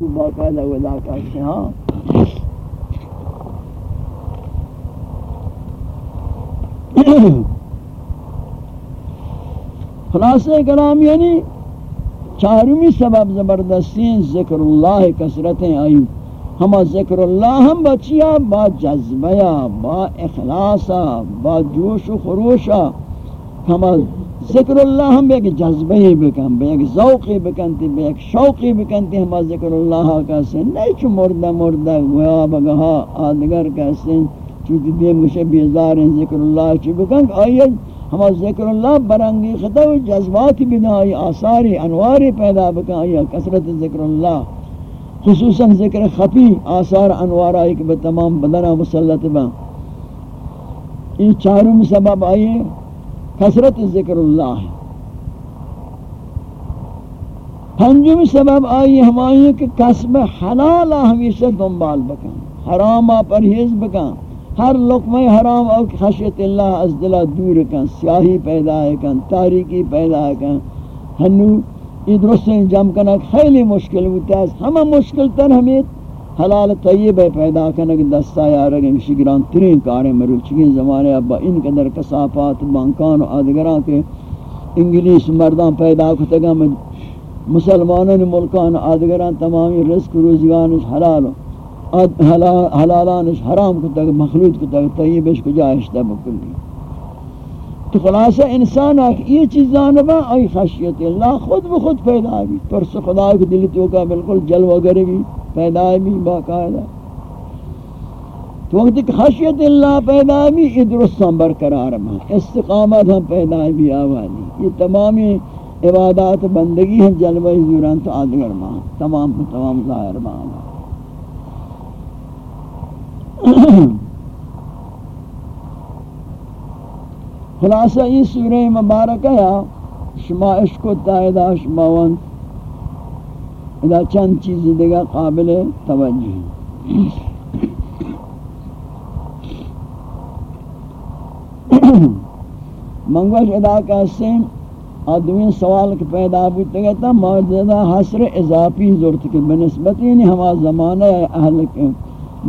باقاعدہ ودا کرتے ہاں۔ خلاصہ کلام یعنی چارمی سبب زبردستی ذکر اللہ کثرتیں آئی ہما ذکر اللہ ہم بچیا با جذبیا با اخلاصا با جوش و خروشا ہما ذکر اللہ ہم ایک جذبی بکن، بے ایک ذوقی بکنتی بے ایک شوقی بکنتی ہما ذکر اللہ کا سن۔ نہیں چو مردہ مردہ، گویا بگہا آدگر کا سن۔ چوتی دے مجھے بیزار ہیں ذکر اللہ چو بکن۔ آئیت ہما ذکر اللہ برنگی خطا و جذباتی بنا آئی آثاری انواری پیدا بکن۔ آئی کسرت ذکر اللہ۔ خصوصاً ذکر خفی، آثار انوار آئی کہ تمام بدنہ مسلط با یہ چاروں سبب آئیے کثرت ذکر اللہ ہے۔ پنجم سبب آئی ہمائی کہ قسم حلال ہمیشہ دنبال بکن حرامہ پرہیز بکن۔ ہر لقمہ حرام او خشیت اللہ از دلہ دور کن، سیاہی پیدا ہے کن، تاریکی پیدا ہے کن۔ ہنو، یہ درست کنک خیلی مشکل ہوتا ہے ہمیں مشکل تر ہمیں حلال طیب پیدا کنک دستا یا رگن شگران ترین کاریں مروچگین زمانے ابا، ان قدر کسافات بانکان و آدگران کے انگلیس مردان پیدا کتگا مسلمانوں ملکان آدگران تمامی رزق روزگانش حلال حلالانش حرام کتگا مخلوط کتگا طیبش کجا اشتا بکلی تو خلاصہ، انسان آکھ یہ چیزان با آئی خشیت اللہ خود بخود پیدا بھی ترس خدا کے دل تو کا بالکل جلوہ گر بھی پیدا بھی باقاعدہ۔ تو وقت کہ خشیت اللہ پیدا بھی یہ درستان برقرار ماں استقامت ہم پیدا بھی آوالی یہ تمامی عبادات بندگی ہم جلوہ زوران تو آدگر ماں تمام تمام ظاہر ماں خلاصہ، یہ سورہ مبارکہ ہے۔ شما عشق و تائدہ شما ون۔ ادا چند چیز دیگا قابل توجہ منگوش ادا کا سیم آدمی سوال کے پیدا بودتا گیا تھا، موجودہ حسر اضافی ضرورت کے بنسبت یعنی ہما زمانہ اہل کے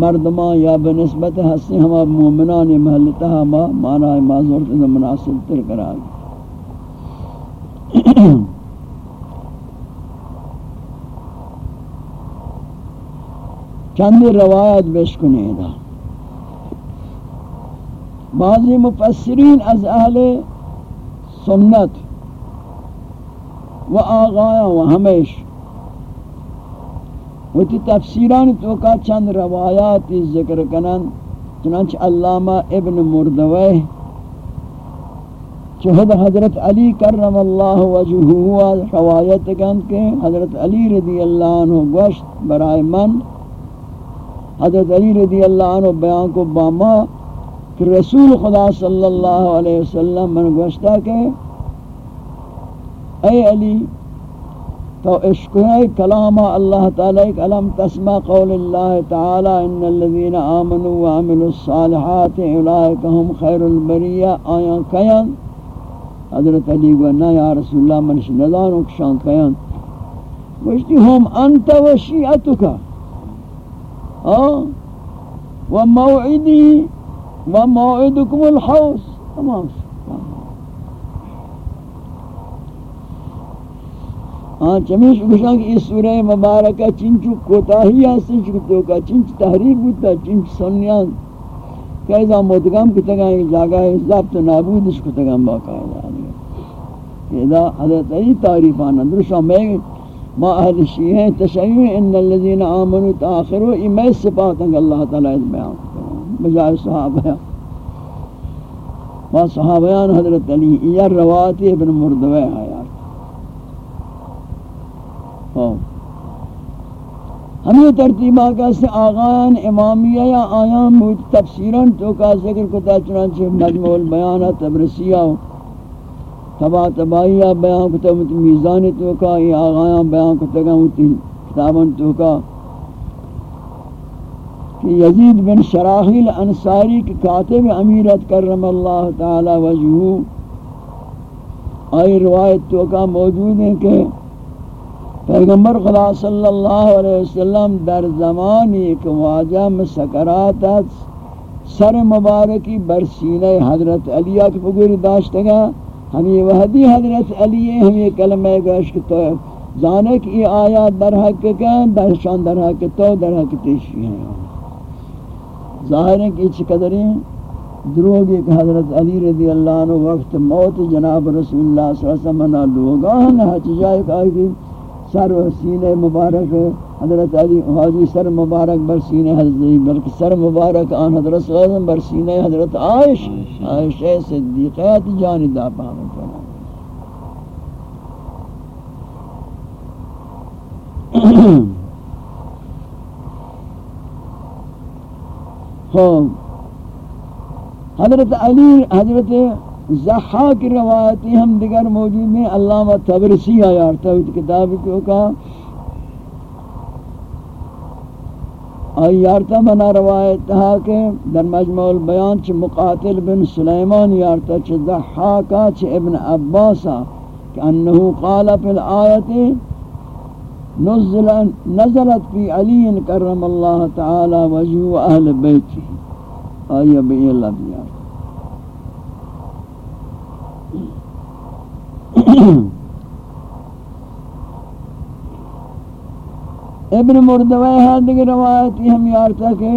مردما یا بنسبت حسن ہما مومنان محلتا ہما مانا معذورت دا مناسب تر کرا چند روایت بشکنے دا. بعضی مفسرین از اہل سنت و آغایا و ہمیش وتی تفسیران تو کا چند روایات ذکر کنن، چنانچہ علامہ ابن مردوی چہد حضرت علی کرم اللہ وجہہ روایت کن کہ حضرت علی رضی اللہ عنہ گوشت برائے من حضرت علی رضی اللہ عنہ بیان کو باما کہ رسول خدا صلی اللہ علیہ وسلم من گوشتا کہ اے علی، تو عشق ہے، کلام اللہ تعالی، کلام تسمع قول اللہ تعالی، ان الذين امنوا وعملوا الصالحات اولئک هم خیر البریہ آیا کیان حضرت علی کو یا رسول اللہ من شنزان و شان کیان وشتی ہم انت و شیعتک ہاں و موعدی و موعدکم الحوض. تمام ہاں چمیش گوشاں کہ اس سورہ مبارکہ چنچو کوتاہی ہے تو کا چنچ تحریف ہوتا چنچ سنیان. کیسا مدگم کی تگا ایک جاگہ ہے ضبط نابود اس کو تگا باقاعدہ یہ دا حضرت ای تعریفانا درشا میں ما اہل شیعہ تشیع ان الذین آمنوا تآخروا ای صفات ہیں اللہ تعالیٰ بیان بجائے صحابہ ما صحابیان حضرت علی یہ روایت ابن مردوے آیا ہاں۔ ہمیں ترتیبہ کا سے آغان امامیہ یا آیان بود تفسیران تو کا ذکر کتا چنانچہ مجموع البیانہ تبرسیہ تبا تبائیہ بیان کتا مطلب میزان تو کا، یہ آغایان بیان کتا گا کتابان تو کا۔ کہ یزید بن شراحیل انصاری کی کاتب امیرت کرم اللہ تعالی وجہو آئی روایت تو کا موجود ہے کہ پیغمبر خدا صلی اللہ علیہ وسلم در زمانی کہ واجہ میں سکرات سر مبارکی برسینہ حضرت علیہ کی بگوری داشتا گا ہمیں وحدی حضرت علیہ ہمیں کلمہ گوشک تو زانے کی یہ آیات در حق کا در شان در حق تو در حق تیشی ہیں۔ ظاہر ہے کہ اچھ قدریں دروگی کہ حضرت علی رضی اللہ عنہ وقت موت جناب رسول اللہ صلی اللہ علیہ وسلم لوگا ہنا حج جائے کہ سر و سینہ مبارک، حضرت علی حاجی سر مبارک بر سینہ حضرت، بلکہ سر مبارک آن حضرت صلی اللہ علیہ وسلم بر سینہ حضرت عائش عائشہ صدیقیت جاندا پاہمت ہاں حضرت علی، حضرت زحاک روایتی ہم دیگر موجود ہیں علامہ تبرسی آیا ارتویت کتاب کیوں کا آئی یارتا منا روایت تھا کہ در مجموع البیان چھ مقاتل بن سلیمان یارتا چھ زحاکا چھ ابن عباسا کہ انہو قال فی الآیت نزلت فی علی کرم اللہ تعالی وجہ اہل بیتی۔ آئی ابی اللہ ابن مردوی ہے دیگر روایتی ہم یارتا کہ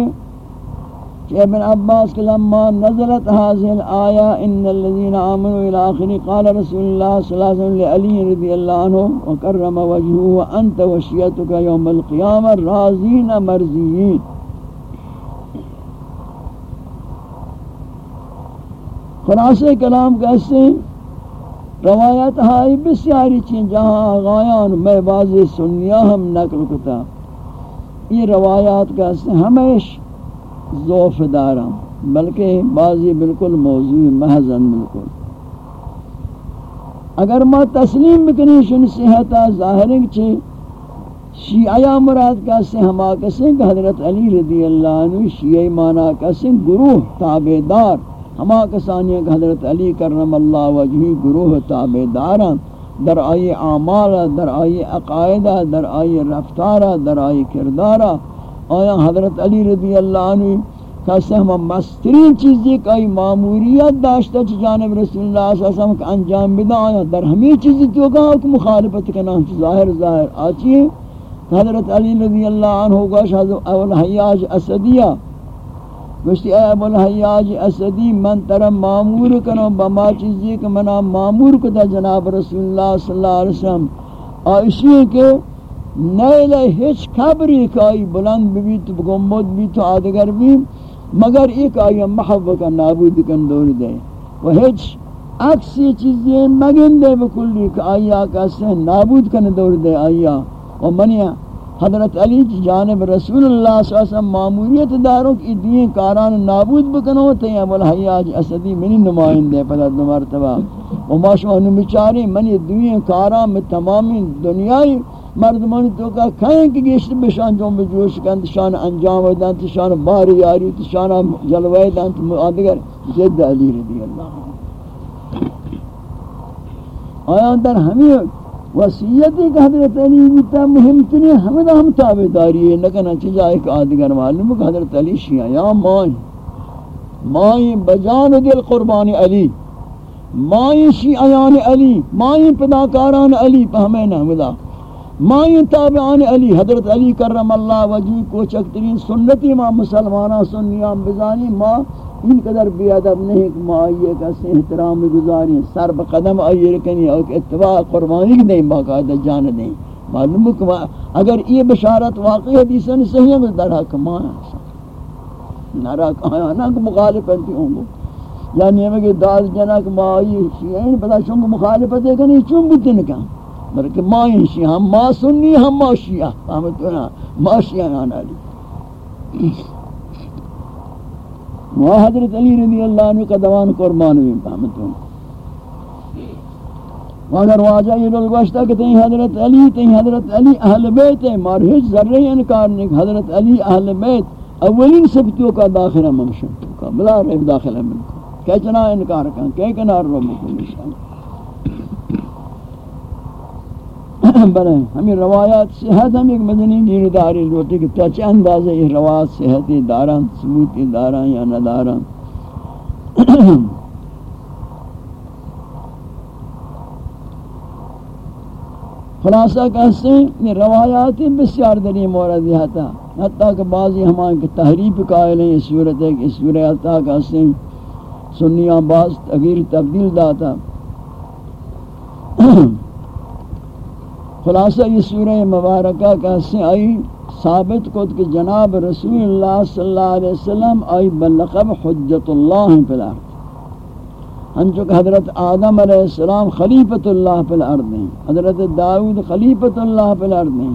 کہ ابن عباس کے لما نزلت حاضر الآیہ ان الذین آمنوا الى آخر قال رسول اللہ صلی اللہ علیہ وسلم لعلی رضی اللہ عنہ وکرم وجہو وانت وشیتک یوم القیامة رازین مرزیین خلاصہ کلام کہتے ہیں روایت ہائی بسیاری چین جہاں آغایان میں بازی سنیا ہم نقل کتا۔ یہ روایات کا ہمیش ذوف دارا، بلکہ بعضی بالکل موضوع محضن بالکل۔ اگر ما تسلیم بکنی شن صحتا ظاہر چھے شیعہ مراد کا سے ہما کسیں کہ حضرت علی رضی اللہ عنہ شیعہ مانا کسیں گروہ تابدار ہما کسانی کہ حضرت علی کرم اللہ وجہی گروہ تابداران در آئی اعمال در آئی عقائد در آئی رفتار در آئی کردار آیا حضرت علی رضی اللہ عنہ کہتے ہم مسترین چیزی کا ای معموریت داشتا چی جانب رسول اللہ صلی اللہ علیہ وسلم کا انجام بدا آیا در ہمیں چیزی تو کہا کہ مخالفت کا نام ظاہر ظاہر آچی ہے حضرت علی رضی اللہ عنہ گوش حضرت اول حیاج اسدیہ گوشتی، اے ابو الحیاج اسدی، من تر معمور کنو بما چیزی کہ منا معمور کتا جناب رسول اللہ صلی اللہ علیہ وسلم۔ آئیشی کہ نیل ہیچ خبری کہ آئی بلند بھی تو گمبود بھی تو آدگر بھی، مگر ایک آئی محب کا نابود کن دور دے۔ وہ ہیچ اکسی چیزیں مگن دے بکلی کہ آئی آکا سے نابود کن دور دے آئی آ۔ و منیا حضرت علی جانب رسول اللہ صلی اللہ علیہ وسلم معمولیت داروں کی دین کاران نابود بکنو تے ہیں بول حیاج اسدی منی نمائندے پہلا دو مرتبہ۔ و ما شما نمچاری منی دین کاران میں تمامی دنیای مردمانی تو کا کھائیں کہ گیشت بشان جو بجوش کن شان انجام دان شان باری یاری، شان جلوے دان آدگر جد علی رضی اللہ آیا در ہمیں وصیت کہ حضرت علی بیتا مهم تنی ہمیں ہم تابداری ہے لیکن اچھی جائے کہ آدگر معلوم کہ حضرت علی شیعہ، یا مائیں مائیں بجان دل قربان علی مائیں شیعیان علی مائیں پداکاران علی، پہ ہمیں نحمدہ مائیں تابعان علی، حضرت علی کرم اللہ وجی کو چکترین سنتی ما مسلمانہ سنیان بزانی ما ان قدر بی ادب نہیں کہ معایہ کا سے احترام گزاری سر بقدم آئیے رکنی اور اتباع قربانی نہیں باقاعدہ جان نہیں۔ معلوم کہ اگر یہ بشارت واقعی حدیثاً صحیح ہے در حق مانا نرا کہاں نا کہ مخالفت ہوں گو یعنی ہمیں کہ داد جنا کہ معایہ شیعین پتا چونکہ مخالفت ہے کہ نہیں، چون بتن کا۔ بلکہ ماں شیعہ ہم ما سنی ہم ما شیعہ۔ فهمتونا ما شیعہ آنا لی۔ وہ حضرت علی رضی اللہ عنہ کا دوان قربان ہوئی فهمتون اگر واجہ یہ لوگ گوشتا کہ تین حضرت علی تین حضرت علی اہل بیت ہیں، مار ہیچ ذرہ انکار نہیں حضرت علی اہل بیت اولین سبتوں کا داخلہ ممشن کا، بلا رہے داخلہ ملکو کہ چنا انکار کن کہ کنار رو مکن بلے ہمیں روایات صحت ہم ایک مدنی گیرداری لوٹی کہ تچ اندازہ یہ روایات صحتی داران، ثبوتی داران یا نداران۔ خلاصہ کہتے ہیں روایات بسیار دری مورد یہ حتیٰ کہ بعضی ہمارے کے تحریف قائل ہیں، یہ صورت ہے کہ اس صورت حتیٰ کہتے ہیں، سنیاں بعض تغییر تبدیل داتا۔ خلاصہ یہ سورہ مبارکہ کہتے ہیں آئی، ثابت کو کہ جناب رسول اللہ صلی اللہ علیہ وسلم آئی، بلقب حجت اللہ پہ الارض۔ ہنچو کہ حضرت آدم علیہ السلام خلیفت اللہ پہ الارض ہیں، حضرت داود خلیفت اللہ پہ الارض ہیں،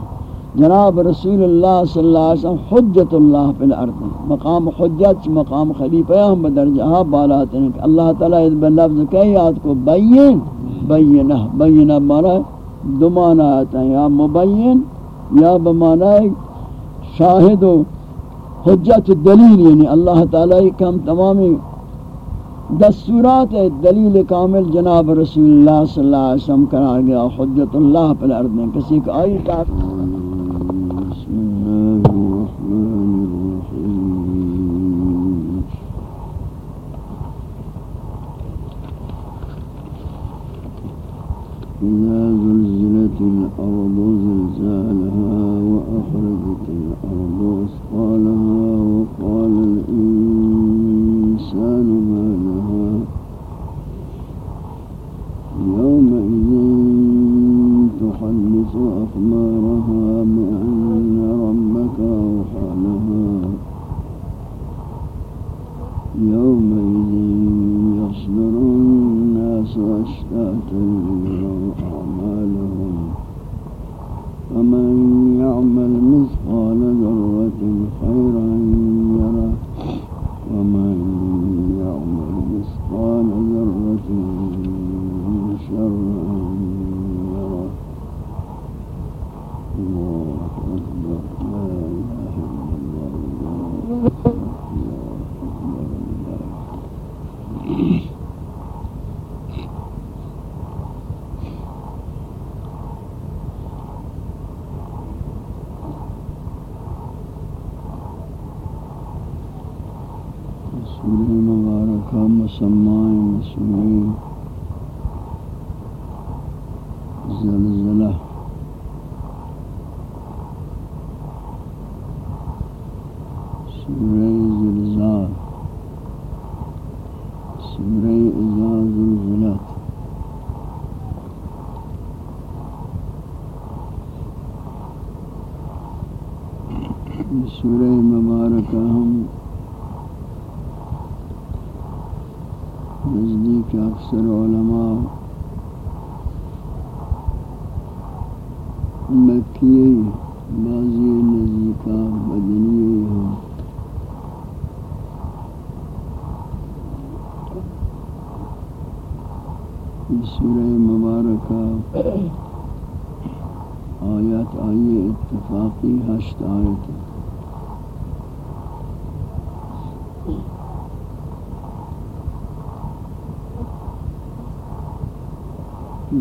جناب رسول اللہ صلی اللہ علیہ وسلم حجت اللہ پہ الارض ہیں۔ مقام حجت، مقام خلیفہ ہم بدرجہ بالاتے ہیں۔ کہ اللہ تعالیٰ اس بلفظ کہی آت کو، بین بینہ بینہ مانا دو معنی آتا ہے یا مبین یا بمعنی شاہد و حجت دلیل یعنی اللہ تعالیٰ کا ہم تمامی دستورات دلیل کامل جناب رسول اللہ صلی اللہ علیہ وسلم قرار گیا، حجت اللہ پر ارد کسی کا آئی تاک الأرض زلزالها وأخرجت اتفاقی ہشت آیت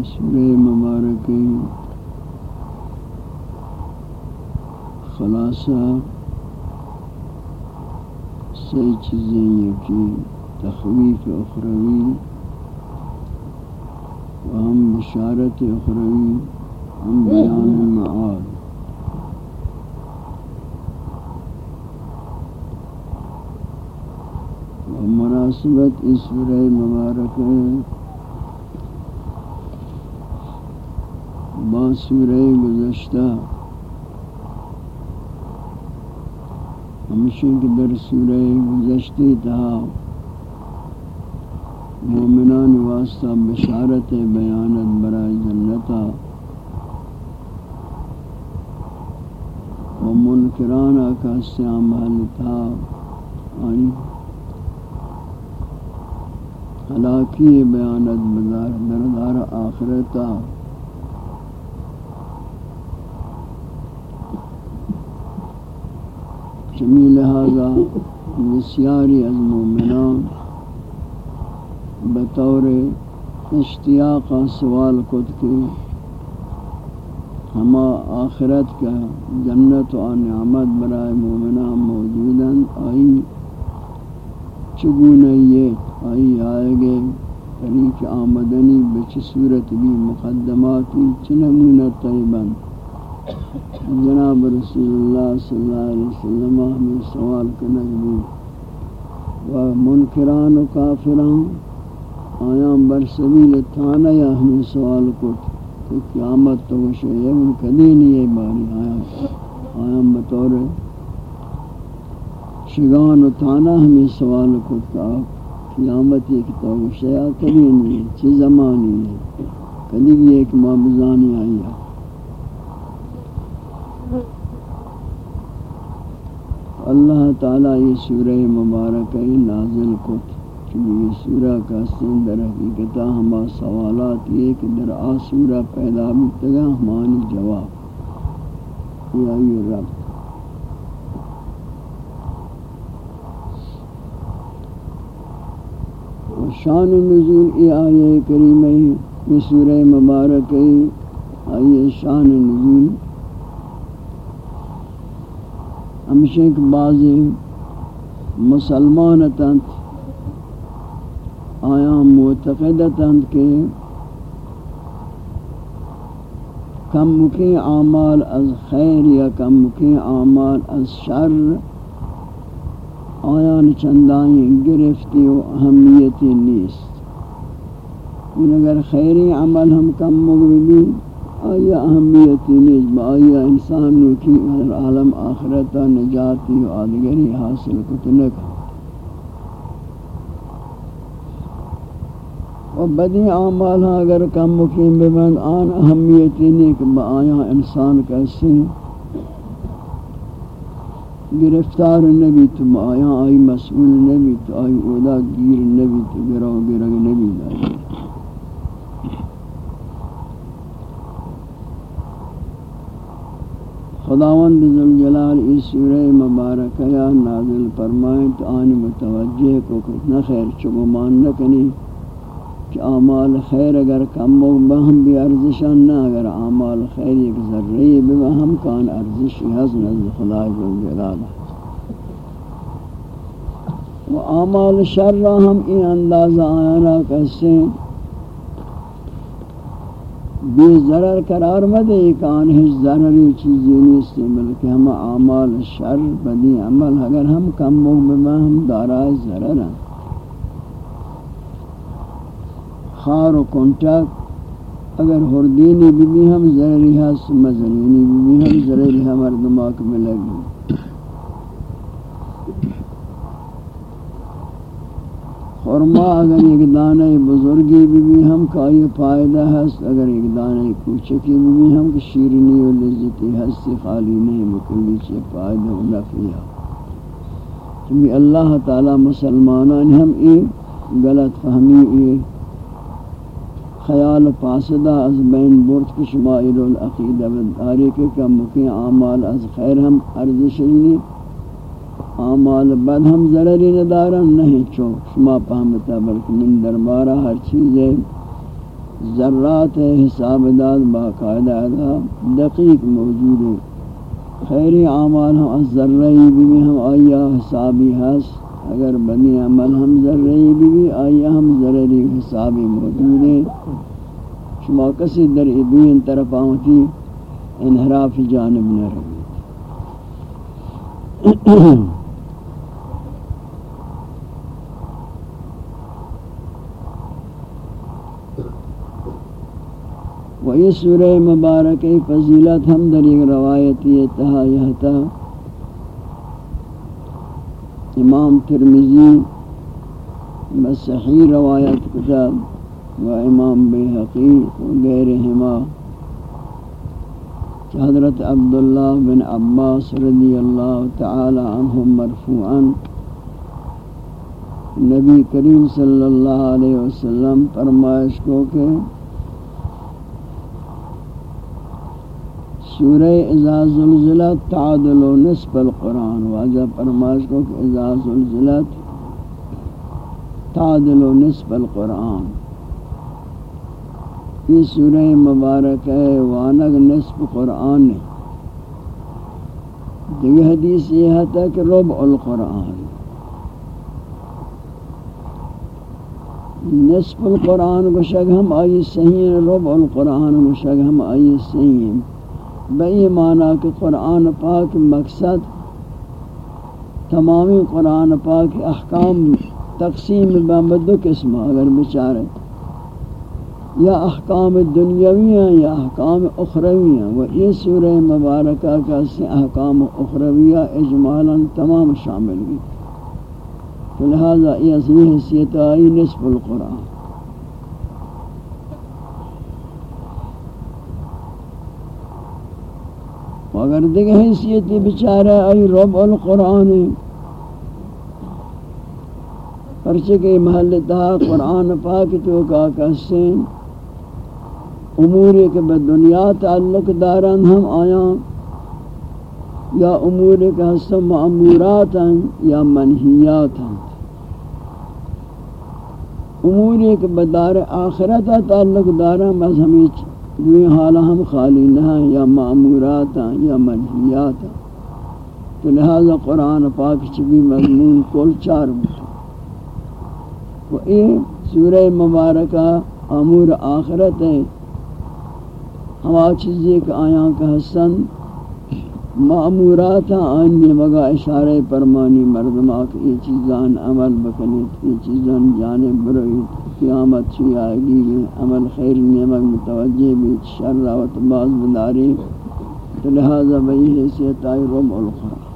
سورہ مبارک خلاصہ سی چیزیں یہ کہ تخویف اخروی و ہم بشارت اخروی، ہم بیان معاد و مناسبت اس سورہ مبارک با سورہ گزشتہ۔ ہمشن کی در سورہ گزشتی تھا۔ مومنان واسطہ بشارت بیانت برائے جنتا و منکران کا استعمال تھا۔ آئی ہلاکی بیانت بدار دردار آخرتا. چمی لہذا بسیاری از مومنان بطور اشتیاق سوال کت کی ہما آخرت کا جنت و نعمت برائے مومنہ موجودا آئی چگون یہ آئی آئے گے طریق آمدنی بچ صورت بھی مقدماتی چنمونہ طیباً۔ جناب رسول اللہ صلی اللہ علیہ وسلم ہمیں سوال کنک بھی و منکران و کافران آیام بر سبیل تانا یا ہمیں سوال کت تو قیامت تو وہ شیئے کدینی یہ باری آیام آیام بطور شگان و تانا ہمیں سوال کت کہ قیامت ایک تو وہ شیئے کدینی ہے چی زمانی ہے۔ کدی ایک مابزانی آئی ہے۔ اللہ تعالی یہ سورہ مبارک نازل کو یہ سورہ کا سن در حقیقتا ہما سوالات یہ کہ در آ سورہ پیدا بھی ہمانی جواب۔ یا یہ رب۔ شان نزول ای آیے کریمہ یہ سورہ مبارک آئیے شان نزول۔ ہمیشہ ایک بعضی مسلمان تنت آیا معتقد تنت کہ کم مکی اعمال از خیر یا کم مکی اعمال از شر۔ آیان چندائیں گرفتی و اہمیتی نیست. اگر خیری عمل ہم کم مغربی آیا اہمیتی نیز با آیا انسان کی عالم آخرتا نجاتی و آدگری حاصل کتنک و بدی اعمال اگر کم مقیم بمند آن اہمیتی نہیں کہ با آیا انسان کیسے گرفتار نبی تو آیا آئی مسئول نبی تو آئی اولا گیر نبی تو گرہ گرہ نبی دائی خداوند ذوالجلال اس سورہ مبارکہ یا نازل فرمائیں تو آن متوجہ کو کتنا خیر چکو مان نہ کنی کہ اعمال خیر اگر کم و بہم بھی ارزشان نہ، اگر اعمال خیر ایک ذرعی بہم کان ارزشی حض نزد خدا ذوالجلال و اعمال شر ہم این اندازہ آیانا کسے بے ضرر قرار مدے، ایک آن ہیچ ضرری چیزی نہیں سے بلکہ ہم اعمال شر بدی عمل، اگر ہم کم مغبما ہم دارائے ضرر ہیں۔ خار و کنٹک اگر ہردینی بھی بھی ہم ضرری ہے مزنینی بھی بھی ہم ضرری ہے مردماک میں لگی۔ خورما اگر ایک دانہ بزرگی بھی بھی ہم کا یہ فائدہ ہے اگر ایک دانہ کوچکی بھی بھی ہم کی شیرنی و لذتی ہستی خالی نہیں مکلی سے فائدہ و نفیہ۔ کیونکہ اللہ تعالی مسلمانان ہم، ای غلط فہمی، ای خیال پاسدہ از بین برد کی شمائل العقیدہ بداری کے کم مکی اعمال از خیر ہم ارزش نہیں اعمال بد ہم ضرری ندارن نہیں چو شما پہمتا بلکہ من دربارہ ہر چیز ہے ذرات حساب داد باقاعدہ ادا دقیق موجود. ہے خیری اعمال ہم از ذرعی بھی ہم آیا حسابی حس اگر بنی عمل ہم ذرعی بھی بھی آیا ہم ذرری حسابی موجود ہے شما کسی در ادوین طرف آمتی انحراف جانب نہ رہی و یہ سورہ مبارک فضیلت ہم در ایک روایتی اتہا یہتا امام ترمزی مسیحی روایت کتاب و امام بیحقی و غیرہما۔ حضرت عبداللہ بن عباس رضی اللہ تعالی عنہ مرفوعا نبی کریم صلی اللہ علیہ وسلم فرمائش کو کہ سورہ اذا زلزلت تعدل و نصف القرآن واجہ فرمائش کو کہ اذا زلزلت تعدل و نصف القرآن یہ سورہ مبارک ہے، وانگ نصف قرآن دیگه حدیث یہ ہے کہ ربع القرآن۔ نصف القرآن کو شک ہم آئی صحیح ربع القرآن کو شک ہم آئی صحیح بئی معنی کہ قرآن پاک مقصد تمامی قرآن پاک احکام تقسیم بامدو قسم اگر بچارے یا احکام دنیاوی ہیں یا احکام اخروی ہیں۔ وہ یہ سورہ مبارکہ کا سے احکام اخرویہ اجمالا تمام شامل بھی لہذا یہ اصلی حیثیت آئی نصف القرآن۔ اگر دیکھ حیثیت بچارہ آئی رب القرآن. پرچہ کے محل تہا قرآن پاک تو کا کسیں امور کے بد دنیا تعلق داران ہم آیا، یا امور کے حسن معمورات ہیں یا منحیات ہیں امور کے بدار آخرت تعلق داران بس ہمیں دوئی حالہ ہم خالی نہ یا معمورات ہیں، یا منحیات تو لہذا قرآن پاک چبی مضمون کل چار مجھے وہ یہ سورہ مبارکہ، امور آخرت ہے ہما چیزیں کہ آیاں کا حسن معمورات آئین مگا اشارہ پرمانی مردمہ کہ یہ چیزان عمل بکنیت، یہ چیزان جانب برویت قیامت چی آئے گی عمل خیر نیمک متوجہ بیت شر راوت باز بداری تو لہذا بئی حیثیت آئی رب القرآن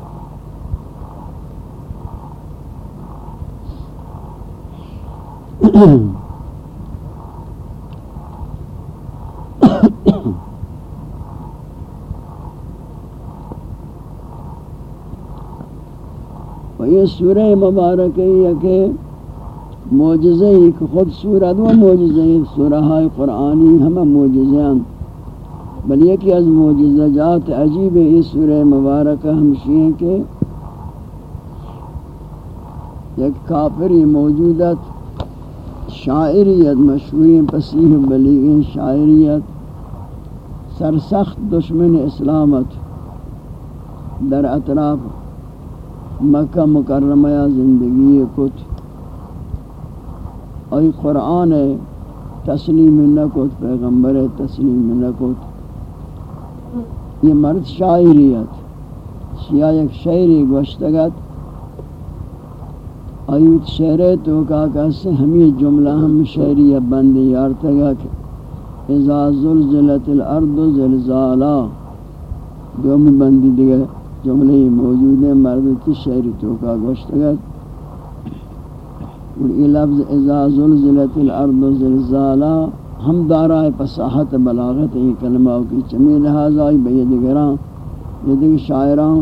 و یہ سورہ مبارک ہے کہ معجزہ ایک خود سورت و معجزہ سورہ قرآنی ہم معجزہ بل یہ کہ از معجزہ جات عجیب ہے یہ سورہ مبارک ہمشی ہیں کہ ایک کافری موجودت شاعریت مشہوری پسیح بلیغ شاعریت، سرسخت دشمن اسلامت در اطراف مکہ مکرمہ زندگی کت ای قرآن تسلیم نکت پیغمبر تسلیم نکت یہ مرد شاعریت شیعہ ایک شعری گوشتگت ایوت شعر تو کہا سے ہمیں جملہ ہم شعری بند یارتگا کہ اذا زلزلت الارض زلزالا۔ جو میں بندی دیگر جملے موجود ہیں، مرد کی شعر تو کا گوشتگت اور یہ لفظ اذا زلزلت الارض زلزالا، ہم دارا پساحت بلاغت یہ کلمہ کی چمی لہذا بید گران یہ دیکھ شاعران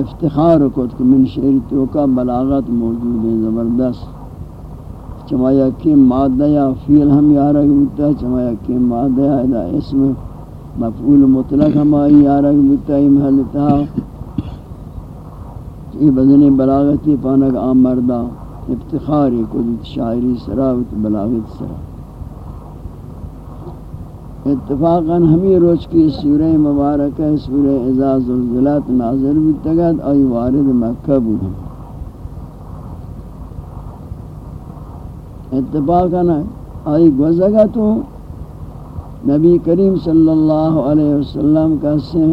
افتخار کو کہ من شعر تو کا بلاغت موجود ہے زبردست۔ چمایا کی مادہ یا فیل ہم یارک بودتا چمایا کی مادہ یا اسم مفعول مطلق ہمائی یارک بتائی محلتا یہ بدن بلاغتی پانک آم مردہ۔ افتخاری قدرت شاعری سراوت بلاغت سرا اتفاقا ہمیں روز کی سورہ مبارکہ، سورہ اذا زلزلات نازل بتگد آئی وارد مکہ بود اتفاقا آئی گوزگا تو نبی کریم صلی اللہ علیہ وسلم کا سے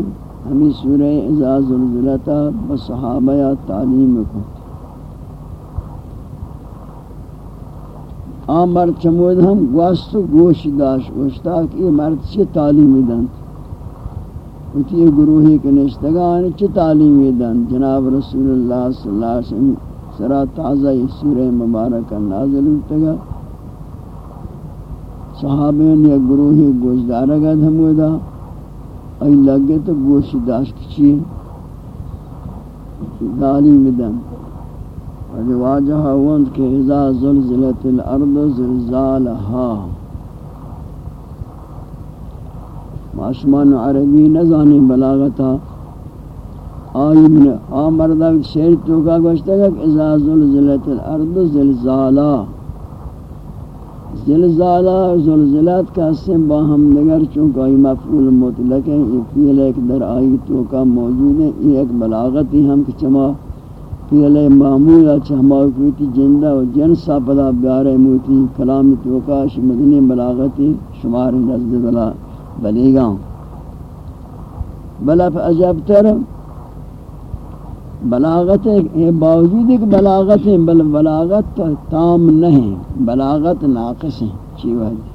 ہمیں سورہ اذا زلزلتا بصحابہ تعلیم کو۔ آم مرد چمود ہم گوست و گوش داشت گوشتا کہ یہ مرد چی تعلیم دن؟ ہوتی یہ گروہی کے نشتگان چی تعلیم دن؟ جناب رسول اللہ صلی اللہ علیہ وسلم سرا تازہ سورہ مبارکہ نازل ہوتا صحابین یا گروہی گوشدارہ گد ہمودا ای لگے تو گوشی داشت کچی دالی مدن اور واجہ وند کہ اذا زلزلت الارض زلزالہا معاشمان عربی نزانی بلاغتا. آئی من آمردہ شیر توکا گوشتا کہ اذا زلزلت الارض زلزالہ زلزالہ زلزلات کا سم باہم نگر چونکہ آئی مفعول مطلق ہے یہ فیل ایک در آئی تو کا موجود ہے یہ ایک بلاغت ہی ہم کہ چما فیل معمول اچھا ہماکویتی جندہ و جنسا پدا بیار موتی کلام تو کا شمدنی بلاغتی شمار نزد بلا بلیگاں۔ بلا فعجب تر بلاغت ہے، باوجود ایک بلاغت ہیں بل بلاغت تام نہیں، بلاغت ناقص ہیں چی وحدی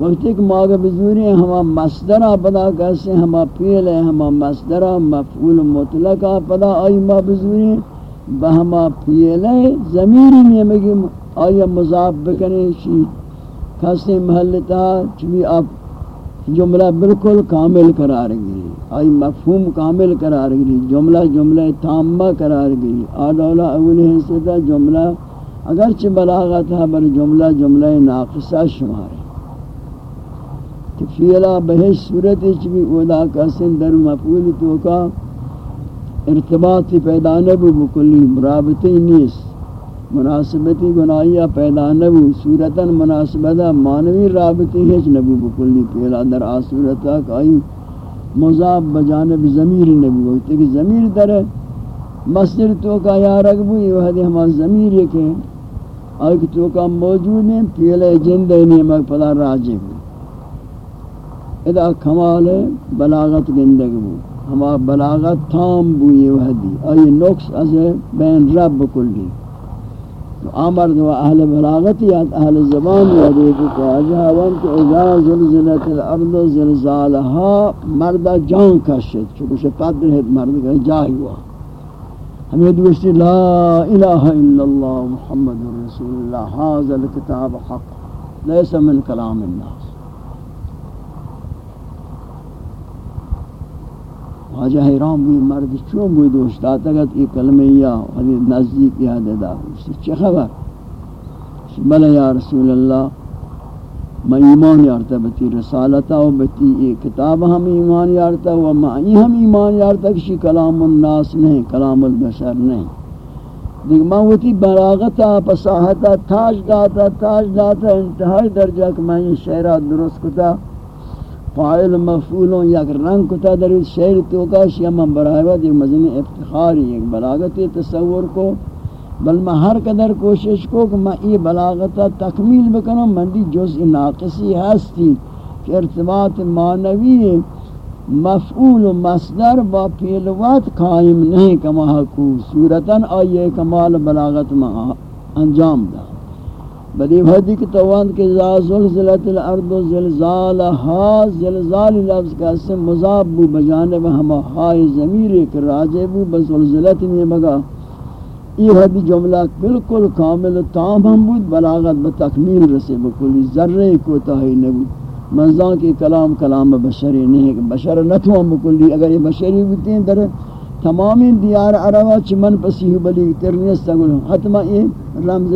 وقت ایک ماغ بزوری ہیں، ہما مصدرہ پدا کیسے، ہما پیل ہیں، ہما مصدرہ مفعول مطلقہ پدا آئی ما بزوری ہیں۔ بہما پیل ہے زمیری نہیں مگی آئی مضاف بکنے چی کسی محلتا چوی آپ جملہ بالکل کامل قرار گئی۔ آئی مفہوم کامل قرار گئی۔ جملہ جملہ تامہ قرار گئی۔ آدولا اول حصہ جملہ، اگرچہ بلاغت ہے بر جملہ جملہ ناقصہ شمار ہے۔ کہ فیلا بہش صورت چبی اودا کسن در مفعول تو کا ارتباط پیدا نبو بکلی مرابطی نیست مناسبتی گناہیہ پیدا نبو صورتا مناسبتا مانوی رابطے رابطی ہیچ نبو بکلی پیلا در آصورتا کئی مضاب بجانب زمیر نبو وقتی کہ زمیر در مصدر تو کا یا رگبو یہ وحدی ہما زمیر یہ کہ آئی تو کا موجود ہیں پیلے جندے نیمک پدا راجے بو ادا کمال بلاغت گندگ بو. ہما بلاغت تام بو یہ وحدی. آئی نقص از بین رب بکلی آمر و اہل بلاغت یا اہل زبان یا دیکھو کہ وانت اذا زلزلت الارض زلزالها مرد جان کشت. چکو شپت رہت مرد کا جاہی ہوا. ہمیں دوستی لا الہ الا اللہ محمد رسول اللہ. حاضر کتاب حق. لیس من کلام الناس. واجہ حیران بھی مرد چون بھی دوست آتا گا یہ کلمہ یا حدیث نزدیک یاد ادا چی خبر؟ بلا یا رسول اللہ، میں ایمان یارتا بتی رسالتا و بتی یہ کتاب ہم ایمان یارتا و معنی ہم ایمان یارتا کشی کلام الناس نہیں، کلام البشر نہیں. دیکھ، میں وہتی براغتا پساہتا تاج داتا تاج داتا، انتہائی درجہ کہ میں یہ شعرات درست کتا فاعل مفعولوں یک رنگ کتا در شعر تو کا شیا من برایت ایک مزنی افتخاری ایک بلاغت تصور کو، بل میں ہر قدر کوشش کو کہ میں یہ بلاغت تکمیل بکنوں من دی جز ناقصی ہستی کہ ارتباط معنوی مفعول و مصدر با پیلوات قائم نہیں کما حقو صورتاً آئیے کمال بلاغت میں انجام دا بدی بھدی کی توان کے زلزلت الارض زلزالها زلزال لفظ کا اسم مضاف بو بجانب ہما ہائے ضمیر ایک راجع بو بزلزلت میں مگا یہ حدی جملہ بالکل کامل تام ہم بود، بلاغت بتکمیل رسے بکلی ذرے کو تاہی نبود منزان کے کلام کلام بشری نہیں ہے بشر نتو ہم بکلی اگر یہ بشری ہوتی ہیں در تمامی دیار عربہ، چمن پسیح بلی ترنیس تگل حتما یہ رمز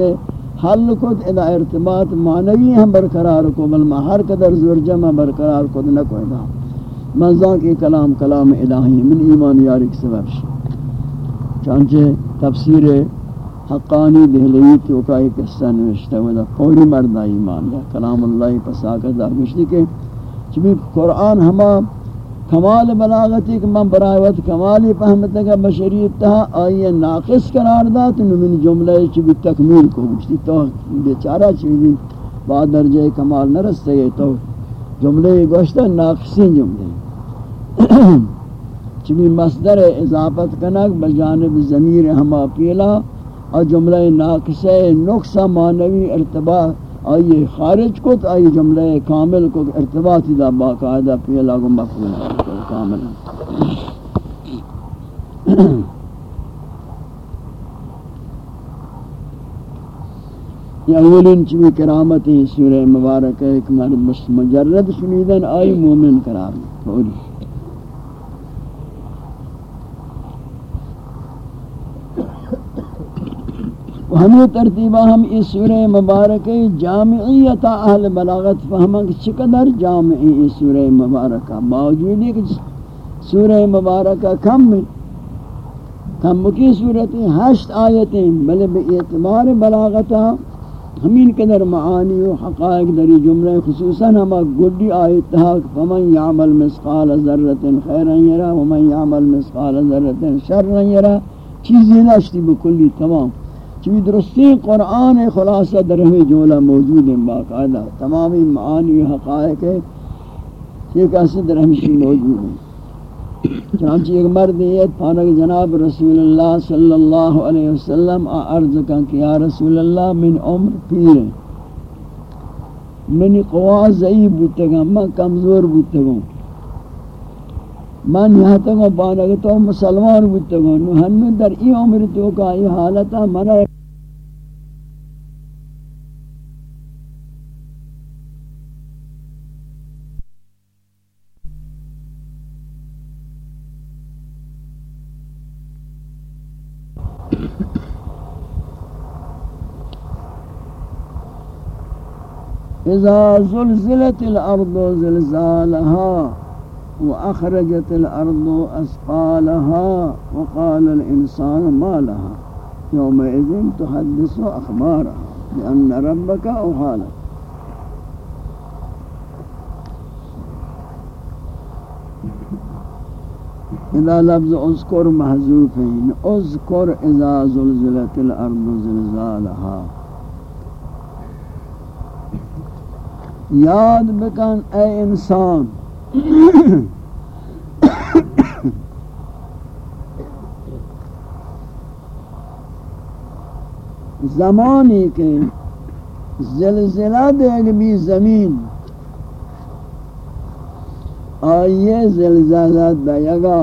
حل کت ادا ارتباط معنوی ہم برقرار کو بل ما ہر قدر زور جمع برقرار کو نہ کو ادا مزا کے کلام کلام الہی، من ایمان یاری کے سبب چانچہ تفسیر حقانی دہلوی تو کا ایک قصہ نوشتا ہوا دا فوری مرد ایمان یا کلام اللہ پساکت دا گشتی کہ چبی قرآن ہما کمال بلاغتی کہ من برای وقت کمالی فهمتا کہ بشریت تہا آئیے ناقص قرار دا تو من جملہ چی تکمیل کو گشتی تو، بیچارہ چی بعد درجہ کمال نہ رستے گئے تو، جملے گوشتا ناقصی جملے۔ چی مصدر اضافت کنک بجانب ضمیر ہما پیلا اور جملہ ناقصہ نقصہ معنوی ارتباط آئیے خارج کو تو آئیے جملہ کامل کو ارتباطی دا باقاعدہ پیلا کو مفہوم۔ کاملا یہ اولین چوی کرامت ہے سورہ مبارک ہے کہ مجرد شنیدن، آئی مومن قرار میں ہمیں ترتیبہ ہم اس سورہ مبارک جامعیت اہل بلاغت فہمیں کہ چقدر جامعی اس سورہ مبارکہ باوجود ہے کہ سورہ مبارکہ کم میں کم کی صورت ہشت آیتیں، بلے بے اعتبار بلاغتا ہمین قدر معانی و حقائق دری جملے خصوصاً ہما گڈی آیت تھا فمن یعمل مسقال ذرت خیرا یرا ومن یعمل مسقال ذرت شرا یرا چیزی نشتی بکلی تمام۔ چوی درستی قرآن خلاصہ در ہمیں جملہ موجود ہیں باقاعدہ، تمامی معانی و حقائق یہ کیسے در ہمیشی موجود ہیں۔ چنانچہ ایک مرد یہ پانک جناب رسول اللہ صلی اللہ علیہ وسلم عرض کا کہ یا رسول اللہ من عمر پیر ہے منی قوا ضعیف بودتگا من کمزور بودتگا من یہاں تک پانک تو مسلمان بودتگا نو ہنو در ای عمر تو کا ای حالتا منہ إذا زلزلت الأرض زلزالها وأخرجت الأرض أثقالها وقال الإنسان ما لها؟ يومئذ تحدث أخبارها لأن ربك أوحى إذا لفظ أذكر محذوفين أذكر إذا زلزلت الأرض زلزالها. یاد بکن اے انسان زمانی کے زلزلہ دیکھ بھی زمین آئیے زلزلہ دیگا۔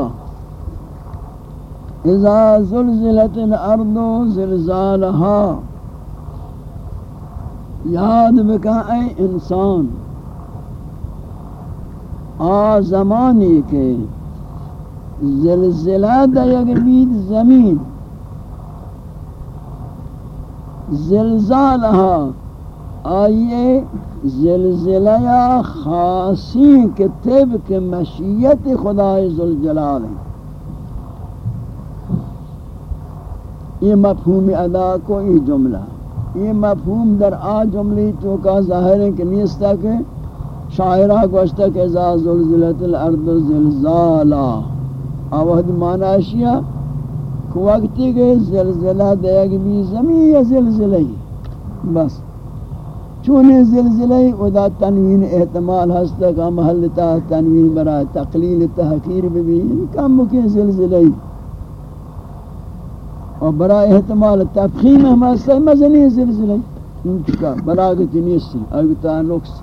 اذا زلزلت الارض زلزالہا۔ یاد بکا اے انسان، آ زمانی کے زلزلہ دیگ بید زمین زلزالہا آئیے زلزلہ خاصی کے طبق مشیت خدای ذوالجلال ہے۔ یہ مفہوم ادا کو، یہ جملہ۔ یہ مفہوم در آ جملی تو کا ظاہر ہے کہ نیستا کہ شاعرہ گوشتا کہ اذا زلزلت الارض زلزالا آوہد معنی اشیاء کہ وقتی کہ زلزلہ دیگ بھی زمین یا زلزلہ بس۔ چونے زلزلہ ادا تنوین احتمال ہستا کہ محلتا تنوین برای تقلیل تحقیر بھی کم مکین زلزلہ اور برای احتمال تفخیم ہم ہستا ہے مزنی زلزلہ انچکا بلاغت نیستی. اگتا نقص.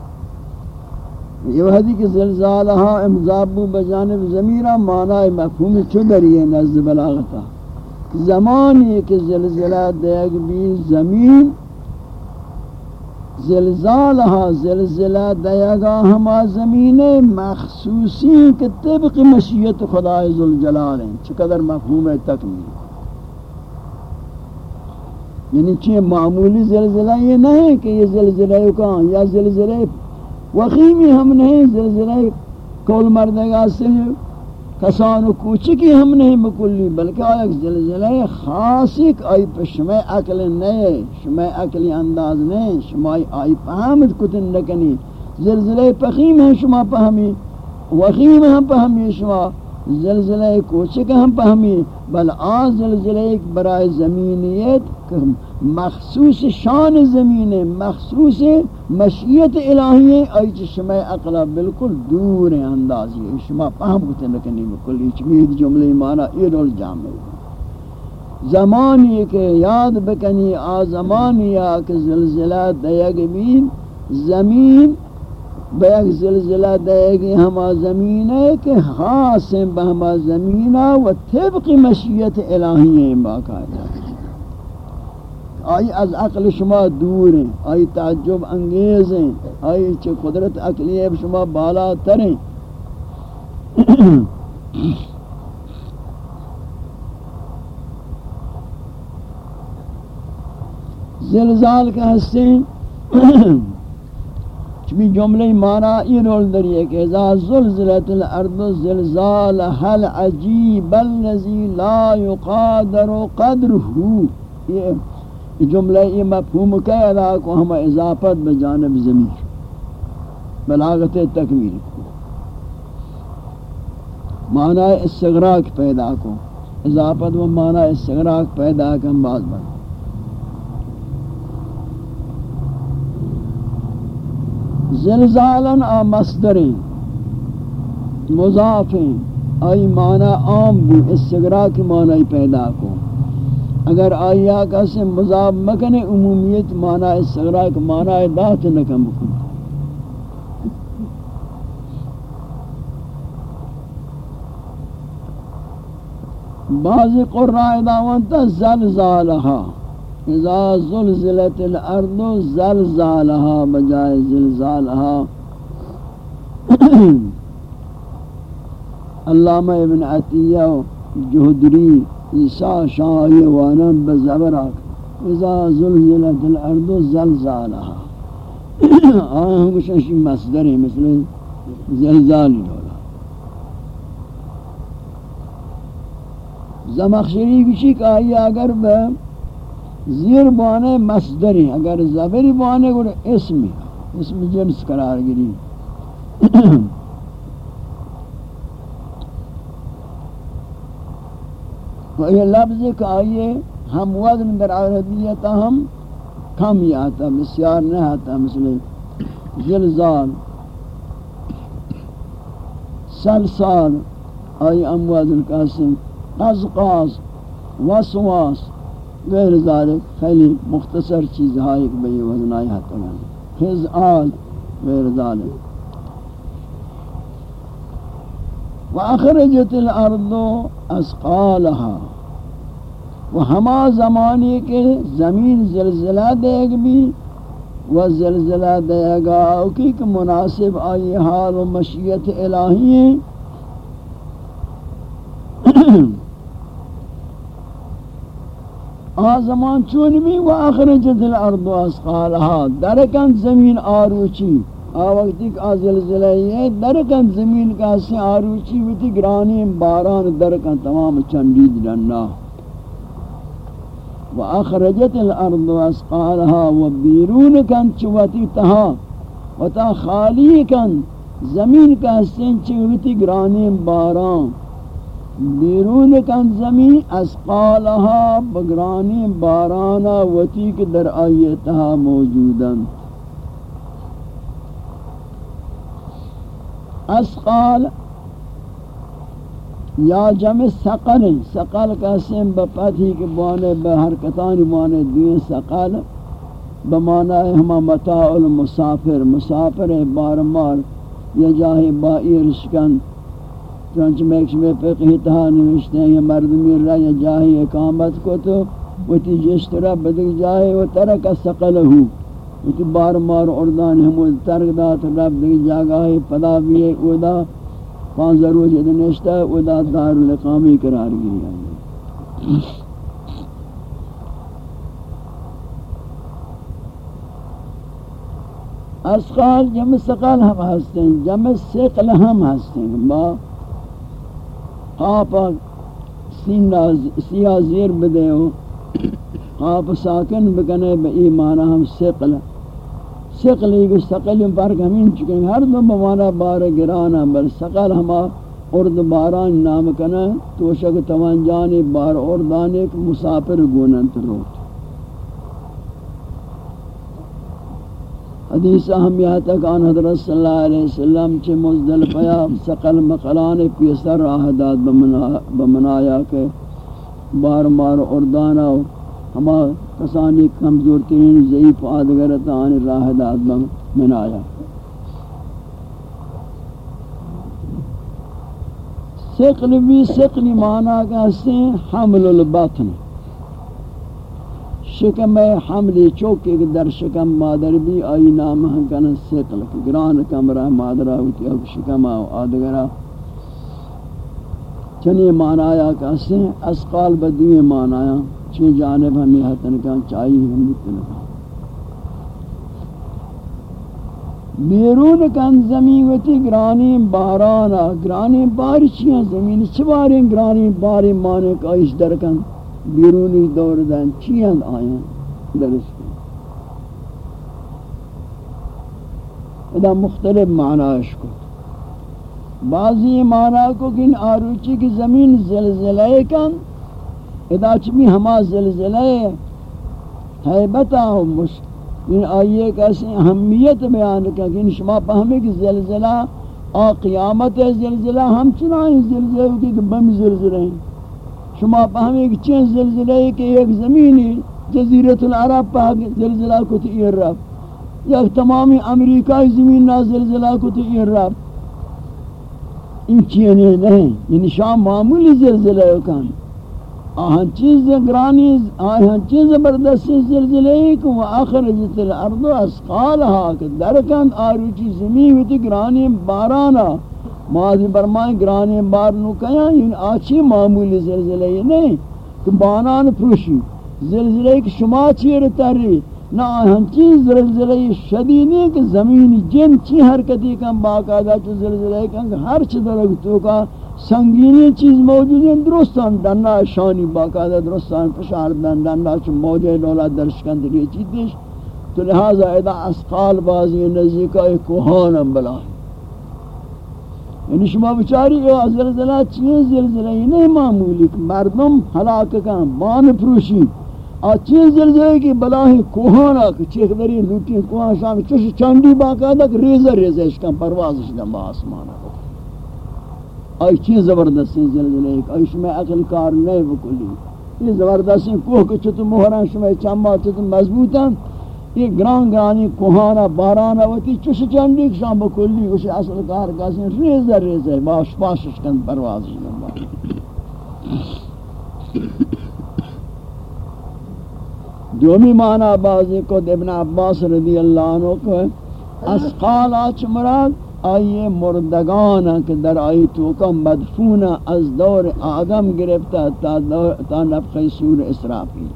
یہ وحدی کہ زلزالہا امزابو بجانب زمیرہ معنی مفہوم چو دری ہے نزد بلاغتا زمانی کہ زلزلہ دیگ بھی زمین زلزالہا زلزلہ دیگا ہما زمین مخصوصی کہ طبق مشیت خدای ذوالجلال ہیں چقدر مفہوم تکمیل. یعنی چیئے معمولی زلزلہ یہ نہیں کہ یہ زلزلہ کہاں، یا زلزلہ وخیمی ہم نہیں زلزلہ کول مردگا سے کسان و کوچکی ہم نہیں مکلی، بلکہ ایک زلزلہ خاص ایک آئی پر شمع عقل نہیں شمع عقلی انداز نہیں شمع آئی پہمت کتن نکنی، زلزلہ پخیم ہیں شما پہمی وخیم ہیں پہمی شما زلزلہ کوچک ہم پہمی بل آن زلزلہ ایک برای زمینیت مخصوص شان زمین، مخصوص مشیت الہی ہے ایچ شمع اقلا بالکل دور اندازی ہے شما پہم کتے لکنی بکل ایچ مید جملے مانا ایرول جامع زمانی کہ یاد بکنی، آ زمانی آ کہ زلزلہ دیگ بین، زمین بیک زلزلہ دے گی ہما زمین ہے کہ خاص ہیں بہما زمینہ و طبق مشیت الہی ہیں باقاعدہ آئی از عقل شما دور ہیں، آئی تعجب انگیز ہیں، آئی چھ قدرت عقلی ہے شما بالا تر ہیں۔ زلزال کا حسین چمی جملے معنی یہ رول دریئے کہ اذا زلزلت الارض زلزال حل عجیب الذي لا يقادر قدره یہ جملہ یہ مفہوم کہ ادا کو ہم اضافت بجانب زمین بلاغت تکمیل معنی استغراق پیدا کو۔ اضافت و معنی استغراق پیدا کن بعض بڑھ زلزالن آ مصدریں مضافیں آئی معنی عام بھی استغراق کی معنی پیدا کو۔ اگر آیا کا سے مضاف مکن عمومیت معنی استغراق معنی دات نکم بکن۔ بعض قرآن دعوانتا زلزالہا۔ اذا زلزلت الارض زلزالها، بجائے زلزالها. علامہ ابن عطیہ جہدری، عیسیٰ شاہی وانم بزبرات اذا زلزلت الارض زلزالها. آیا ہم کچھ اشی مصدر ہیں، مثل زلزال دولا زمخشری کچھ کہا اگر بے زیر بانے مصدری، اگر زبری بانے گوڑے اسم اسم جنس قرار گری و یہ لفظ کہ آئیے ہم وزن در عربیتا ہم کم ہی آتا بسیار نہیں آتا، مثل زلزال، سلسال، آئی ام اموازن قاسم قزقاز، وسواس۔ غیر ذالک، خیلی مختصر چیز ہے ایک بھئی وزنائی حتی خز آل غیر ذالک. وَأَخْرَجَتِ الْأَرْضُ أَسْقَالَهَا و ہما زمانی کے زمین زلزلہ دے گا بھی و زلزلہ دے گا اوکی کہ مناسب آئی حال و مشیت الہی ہیں آزمان چون بھی و اخرجت الارض اسقالها. درکن زمین آروچی. آوقتی کہ آزلزلہ ہے درکن زمین کا سے آروچی ویتی گرانی باران، درکن تمام چندید لننا و اخرجت الارض اسقالها. و بیرون کن چواتی تہا و تا خالی کن. زمین کا سن چوتی گرانی باران. بیرون کن زمین اسقالها بگرانی بارانا وتی کے در آیتها موجودن اسقال یا جمع سقل سقل کا سم بفتحی کے بانے بحرکتان بانے دوئے سقل بمانا ہما متاع المسافر، مسافر بار مار یا جاہی بائیر شکن چنانچہ میں ایک شمی فقہی تہا نوشتے ہیں، یہ مردمی رہا جاہی اقامت کو تو وہ تی جس طرح بدک جاہی وہ ترک سقلہو۔ وہ تی بار مار اردان ہمو ترک دا تو رب دک جاگاہی، پدا بھی ہے، او دا پانچ ضرور جد دار الاقامی قرار گئی اسقال جمع سقال ہم ہستے ہیں جمع سقل ہم ہستے ہیں با آپ سیاہ زیر بدے ہو، آپ ساکن بکنے بے ایمانا ہم سقل۔ سقل ایک سقل پر ہمین چکے ہیں ہر دو بمانا بار گرانا، بل سقل ہما ارد باران نام کنا۔ توشک توان جانے بار اردانے مسافر گونن تروت حدیث اہمیت تک آن حضرت صلی اللہ علیہ وسلم چے مزدل پیا سقل مقلان پیسر راہ داد بمنایا کہ بار مار اردانا ہما کسانی کمزور ترین ضعیف آدگرت آن راہ داد بمنایا سقل بھی سقلی معنی کا سے حمل البطن۔ شکم حملی چوکی کہ در شکم مادر بھی آئی نام ہاں ہنکن سیقل گران کمرہ مادرہ ہوتی ہے شکم آو آدگرہ۔ چنی معنی کہتے ہیں اسقال بدوی معنی چی جانب ہمیں حتن کا چاہیے ہم بتنکا بیرون کن زمین وتی گرانی بارانا، گرانی باری چیاں زمین چواری گرانی باری مانے کا اس درکن بیرونی دور دن چی چیاں آیاں درست ادا مختلف معنیش کو بعضی معنی کو کہ آروچی کی زمین زلزلے کن، ادا چمی ہما زلزلے حیبتا و مشکل ان آئیے کیسے اہمیت بیان کیا کہ شما پہمے کہ زلزلہ، آ قیامت زلزلہ، ہم چنائیں زلزلہ کی کہ بم زلزلہ ہیں. شما پہمے کہ چین زلزلہ ہے کہ ایک زمینی جزیرت العرب پاک زلزلہ کو تیر رب یا تمامی امریکای زمین نا زلزلہ کو تیر رب ان چینے نہیں یعنی شام معمولی زلزلہ کن. آہن چیز گرانی آہن چیز زبردستی زلزلے کو آخر جت الارض اسقالها کہ درکن آروچی زمین ہوتی گرانی بارانا ماضی برمائیں گرانی بار نو کیا یعنی آچی معمولی زلزلے نہیں کہ بانان پروشی زلزلے کی شما چیر تری نہ آہن چیز زلزلے شدید ہے کہ زمین جن چی حرکتی کم باقاعدہ چی زلزلے کن ہر چی درگتوں کا سنگینی چیز موجود ہیں، درستان دننا شانی باقاعدہ درستان پشار دن دننا چون موجود دولت درشکند ریچی دیش تو لہذا ادا اسقال بازی نزدیکا ایک کوہانم بلا یعنی شما بچاری اے زلزلہ چیز زلزلہ ہی نہیں معمولی. کہ مردم حلاک کن بان پروشی آ چیز زلزلہ کی بلاہی کوہانا کہ چیخ دری لوٹی کوہانا شان چوش چاندی باقاعدہ کہ ریزہ ریزہ اشکن پروازش دن با آسمانا آئی چیز زبردستی زلزلے ایک آئی شما عقل کار نہیں بکلی یہ زبردستی کوہ کے چھتو مہران شما چاما چھتو مضبوطا یہ گران گرانی کوہانا بارانا وتی چوش چندی شام بکلی اسے اصل کار کسی ریزہ ریزہ باش پاشش کن پروازش لنبا دومی معنی بازی کو ابن عباس رضی اللہ عنہ کو اسقال آچ مراد آئیے مردگان کہ در آئی تو کا مدفون از دور آدم گرفتا تا, تا نفخ سور اسرافی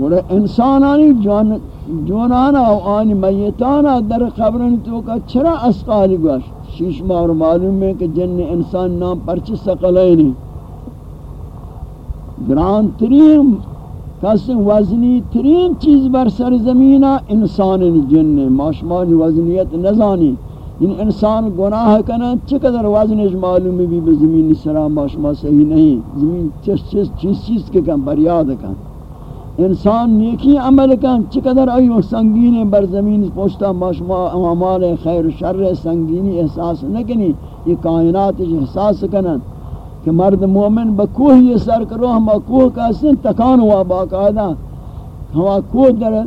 گوڑے انسانانی جوان جونانا و آنی میتانا در قبرن تو کا چرا اسقالی گوش۔ شیش ماہ معلوم ہے کہ جن انسان نام پرچ سقلینی گران ترین کس وزنی ترین چیز بر سر زمینہ انسان جن ماشمان وزنیت نزانی ان انسان گناہ کنا چقدر وزنش معلوم بھی بزمین سرا ماشما صحیح نہیں۔ زمین چیز چیز چیز کے کم پر یاد کن۔ انسان نیکی عمل کن چقدر ایو سنگین بر زمین پوشتا ماشما اعمال خیر شر سنگینی احساس نکنی یہ کائنات جی احساس کنن کہ مرد مومن بکوہ یہ سر کرو ہم کوہ کا سن تکان ہوا باقاعدہ۔ ہم کوہ در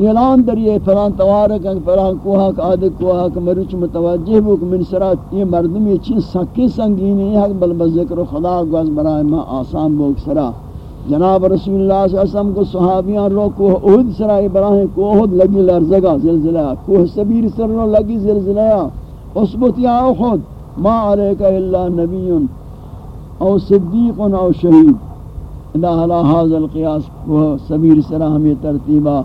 اعلان در یہ فلان توارک فلان کوہ کا، آدھے کوہ کا مروچ متوجہ بک من سرات یہ مردم یہ چین سکی سنگین ہے حق بل بذکر خدا گوز برائے ما آسان بک سرا۔ جناب رسول اللہ صلی اللہ علیہ وسلم کو صحابیان رو کوہ احد سرائی براہیں کوہ احد لگی لرزگا زلزلہ، کوہ سبیر سر رو لگی زلزلہ اثبت یا احد ما علیکہ اللہ نبیون او صدیق او شہید۔ ادا علا حاضر القیاس وہ سبیر سرا ہمیں ترتیبہ۔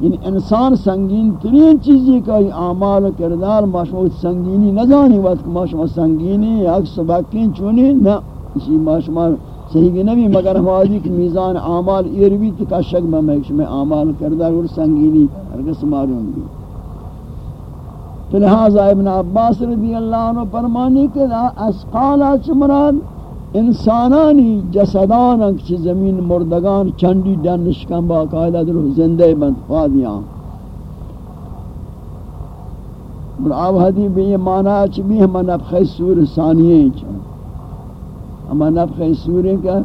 ان انسان سنگین ترین چیزی کا اعمال و کردار ماشمو سنگینی نزانی، وقت ماشمو سنگینی اک سبکین چونی نا اسی ماشمو صحیح نبی، مگر ہماری کہ میزان اعمال ایروی تکا شک بمیکش میں میں اعمال کردار اور سنگینی ہرگس معلوم بھی لہذا ابن عباس رضی اللہ عنہ فرمانی کہ اسقالا چمراد انسانانی جسدان چی زمین مردگان چندی دنشکن با قائلہ در زندہ بند فادیاں اور آب حدی یہ معنی چی بھی ہم نفخ سور ثانیے چاہاں ہم نفخ سور کا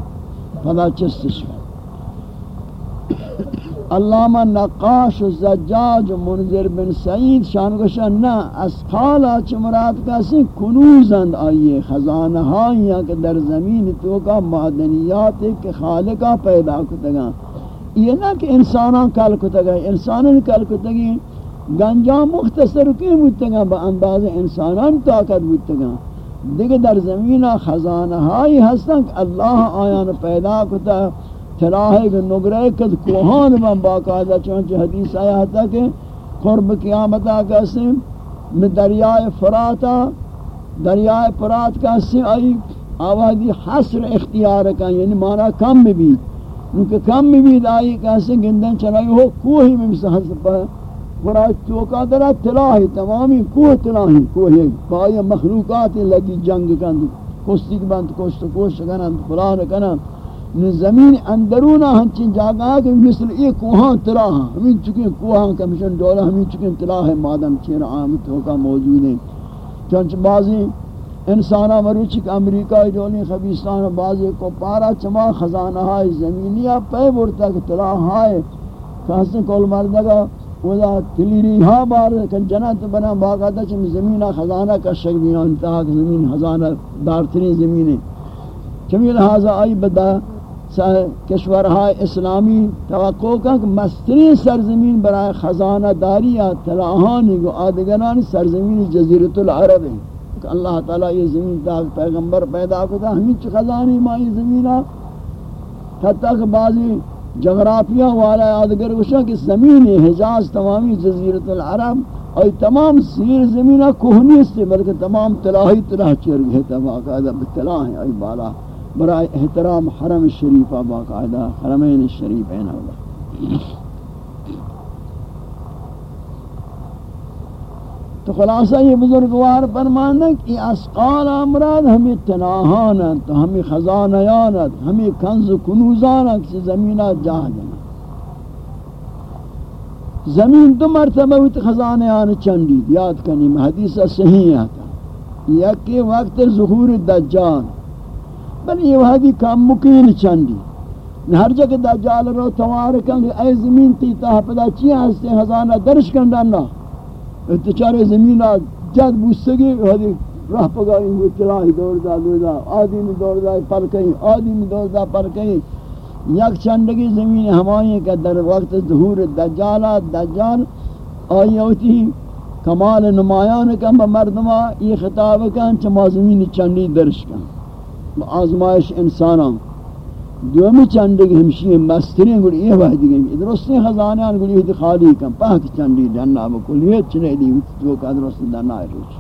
فدا چستش ہے علامہ نقاش و زجاج و منذر بن سعید شان گوشن نا اسقالا چھ مراد کسی کنوزند آئیے خزانہ ہائیاں کہ در زمین تو کا معدنیات کہ خالقہ پیدا کتگا یہ نہ کہ انسانان کل کتگا انسانان کل کتگی گنجا مختصر کی بودتگا با انداز انسانان طاقت بودتگا دیکھ در زمین خزانہ ہائی ہستن کہ اللہ آیان پیدا کتا تلاہے گا نگرے کد کوہان من باقاعدہ چونچہ حدیث آیا تھا کہ قرب قیامتا کسی میں دریائے فراتا دریائے فرات کسی آئی آوازی حسر اختیار کا یعنی مانا کم بھی بھی کیونکہ کم بھی بھی آئی کسی گندن چلائی ہو کوہی میں بھی حسر پر فرات چوکا درہ تلاہی تمامی کوہ تلاہی کوہی بائی مخلوقات لگی جنگ کند، کشتی بند کشت کشت کنند فلان کنند۔ زمین اندرونا ہنچین جاگا کہ مثل ایک کوہان تلا ہاں ہمیں چکیں کوہان کمشن ڈولا ہمیں چکیں تلا ہے مادم چیر عامت ہوکا موجود ہیں۔ چونچہ بعضی انسانا مروچی کہ امریکہ جولی خبیستان بعضی کو پارا چما خزانہ ہائی زمینیا پہ بورتا کہ تلا ہائے۔ کہ حسن کول مردگا ودا تلیری ہاں بار کن جنت بنا باقاعدہ چم زمینہ خزانہ کا شک دیا انتہا زمین خزانہ دارترین زمین ہے۔ چمی لہذا آئی بدا کشورهای اسلامی توقع کن کہ مستری سرزمین برای خزانہ داری یا تلاہانی کو آدگران سرزمین جزیرت العرب ہیں۔ کہ اللہ تعالیٰ یہ زمین تاک پیغمبر پیدا کرتا ہمیں چھ خزانی مائی زمینہ، حتیٰ کہ بعضی جغرافیہ والا یادگر گوشا کہ زمین حجاز تمامی جزیرت العرب، اور تمام سیر زمینہ کوہنی سے بلکہ تمام تلاہی تلاہ چیر گئے تھا باقاعدہ تلاہ ہے ای بالا، برائے احترام حرم شریفہ باقاعدہ، حرمین شریف این ہوگا تو خلاصہ یہ بزرگوار فرمانا کہ اسقال امراض ہمیں تناہانت ہمیں خزانیانت ہمیں کنز کنوزانت کہ زمینہ جا جنا زمین دو مرتبہ ہوئی خزانیان چندی یاد کنی حدیثہ صحیح آتا یکی وقت ظہور دجال بل یہ وحدی کام مکین چندی ہر جگہ دجال رو توار کن اے زمین تی تا پدا چی ہستے، خزانہ درش کن ڈانا اتچار زمین جد بوستگی وحدی راہ پگا ان کو چلائی دور دا دور دا آدمی دور دا، پر کہیں آدمی دور دا، پر کہیں۔ یک چندگی زمین ہمائیں کہ در وقت ظہور دجالا دجال، آئی ہوتی کمال نمایان کم با مردمہ، یہ خطاب کن چما زمین چندی درش کن۔ با آزمائش انسانان دومی چندگ ہمشی مسترین گوڑی یہ وحدی گئی درستی خزانیان گوڑی یہ خالی کن. پاک چندی دننا بکل یہ چنے دی جو کا درست دننا ہے روچ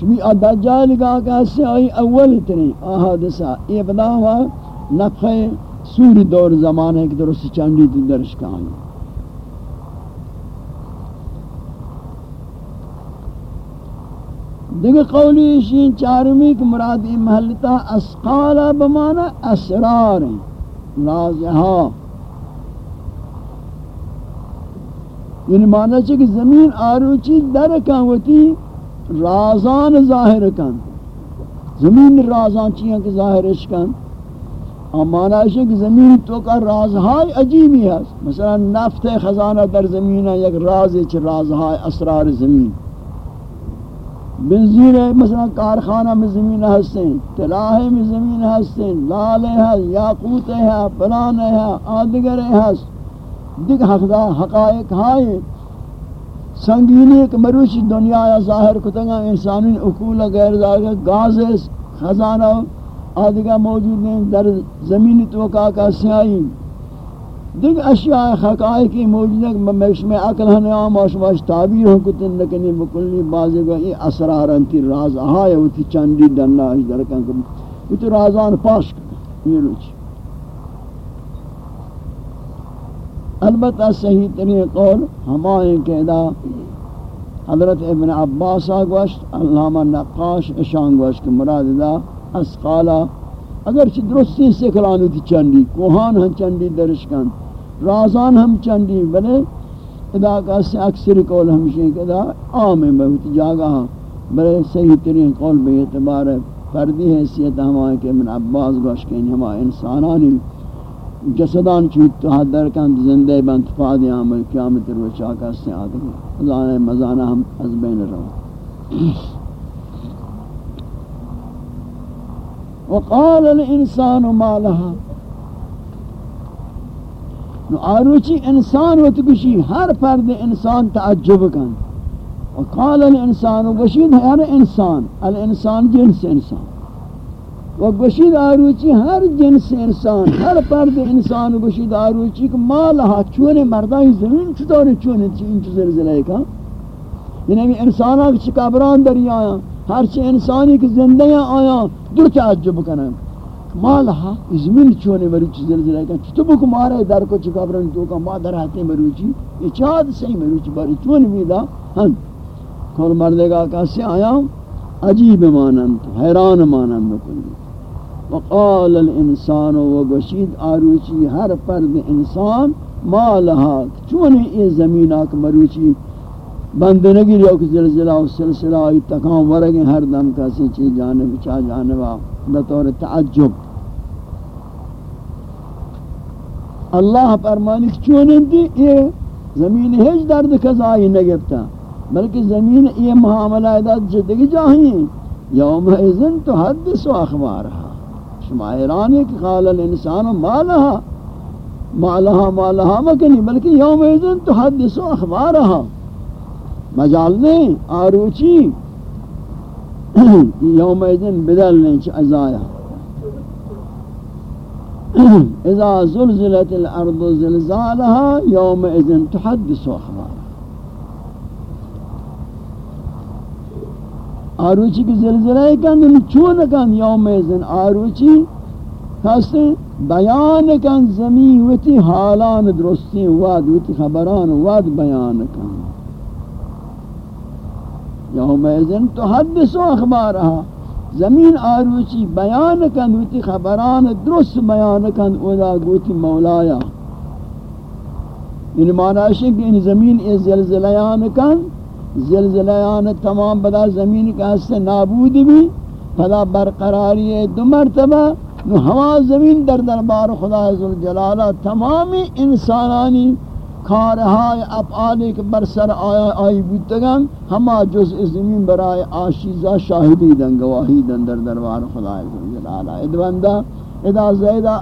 چمی دجال کا کیسے آئی اول اتنی آہادثہ یہ بدا ہوا نفخ سوری دور زمانے کی درست چندی دی درش کہانی دیکھ قولی شین چارمی کی مراد ای محلتا اسقالا بمانا اسرار ہیں رازہا یعنی معنی چھے کہ زمین آروچی در کن ہوتی، رازان ظاہر کن زمین رازان چیئے کہ ظاہر کن معنی ہے کہ زمین تو کا رازہائی عجیبی ہے مثلا نفت خزانہ در زمین ہے، یک راز ہے چھ رازہائی اسرار زمین۔ بنزیر مثلا کارخانہ میں زمین ہستیں تلاہ میں زمین ہستیں لال ہے، یاقوت ہے فلان ہے، آدگر ہے دیکھ حقدہ حقائق ہائے سنگینی ایک مروش دنیا یا ظاہر کتنگا انسانی اقول غیر ظاہر گاز خزانہ آدگر موجود ہیں در زمینی توقع کا سیائی دیکھ اشیاء حقائقی موجود ہے کہ میں میں عقل ہنے عام آشواش تعبیر ہوں کتن لکنی بکلی بازی گا، یہ اسرار انتی راز آئے ہوتی چندی ڈننا اس درکن کم۔ یہ تو رازان پاش کر۔ یہ روچ البتہ صحیح ترین قول ہمائیں قیدہ حضرت ابن عباس آگوشت، علامہ نقاش اشان گوشت مراد دا اسقالا اگر چھ درستی سے کلانو تھی چندی کوہان ہم چندی درش کن رازان ہم چندی بلے ادا کا سے اکثر قول ہمشہ کہ ادا عام ہے بہت جاگا بلے صحیح ترین قول بے اعتبار فردی حیثیت ہمائے کہ من عباس گوش کہ ہمائے انسانانی جسدان چوت تو حد در کن زندے بند فادی عمل قیامت روچا کا سے آدم ازانے مزانہ ہم از بین رہو وقال الانسان ما لها. نو آروچی انسان و تکشی ہر فرد انسان تعجب کن. وقال الانسان وگشید ہر انسان، الانسان جنس انسان. و گشید آروچی ہر جنس انسان، ہر پرد انسان گشید آروچی کہ مالہا چونے مردائی زمین چطور چونے چین چو زلزلے کا یعنی انسان آگے چی کابران دری آیا، ہر چی انسانی کی زندگیاں آیا در تعجب کرنے مالہا زمین چونے مروچی زلزلے کا چطور بکو مارے در کو چی کابران تو کا مادر آتے مروچی یہ چاہت صحیح مروچی باری چونے میدہ ہن ہاں۔ کھول مردے گا کسی آیا؟ عجیب مانند، حیران مانند بکلی وقال الانسان وگشید آروچی، ہر پرد انسان ما لها چونی ای زمین آک مروچی؟ بند نگیری اوک زلزلہ و سلسلہ آئی تکام ورگیں ہر دم کسی چی جانب، چا جانبا بطور تعجب۔ اللہ فرمانی چونی دی ای زمین ہیچ درد کزائی نگبتا بلکہ زمین یہ معاملہ اداد جدگی جاہیں یوم ایزن تو حدث و اخبارها شما ایران ہے کہ قال الانسان ما لها ما لها ما لها مکنی، بلکہ یوم ایزن تو حدث و اخبارها مجال نہیں، آروچی۔ یوم ایزن بدل نہیں چھ ازایا۔ اذا زلزلت الارض زلزالها يوم اذن تحدث اخبارها آروچی کی زلزلہ کن چون کن یوم ازن آروچی۔ کستے بیان کن زمین وتی حالان درستی واد وتی خبران واد بیان کن یوم ازن تو حدث و اخبارها ہاں۔ زمین آروچی بیان کن وتی خبران درست بیان کن اولا گوتی مولایا۔ یعنی معنی ہے کہ ان زمین اس زلزلیان کن زلزلیان تمام بدا زمین کا حصہ نابود بھی پدا برقراری ہے دو مرتبہ نو ہوا زمین در دربار خدا عزالجلالہ تمامی انسانانی کارہائی افعالی کے برسر آیا آئی بودتگن ہما جز زمین برای آشیزہ شاہدی دن گواہی دن در دربار خدا عزالجلالہ ادواندہ ادا زیدہ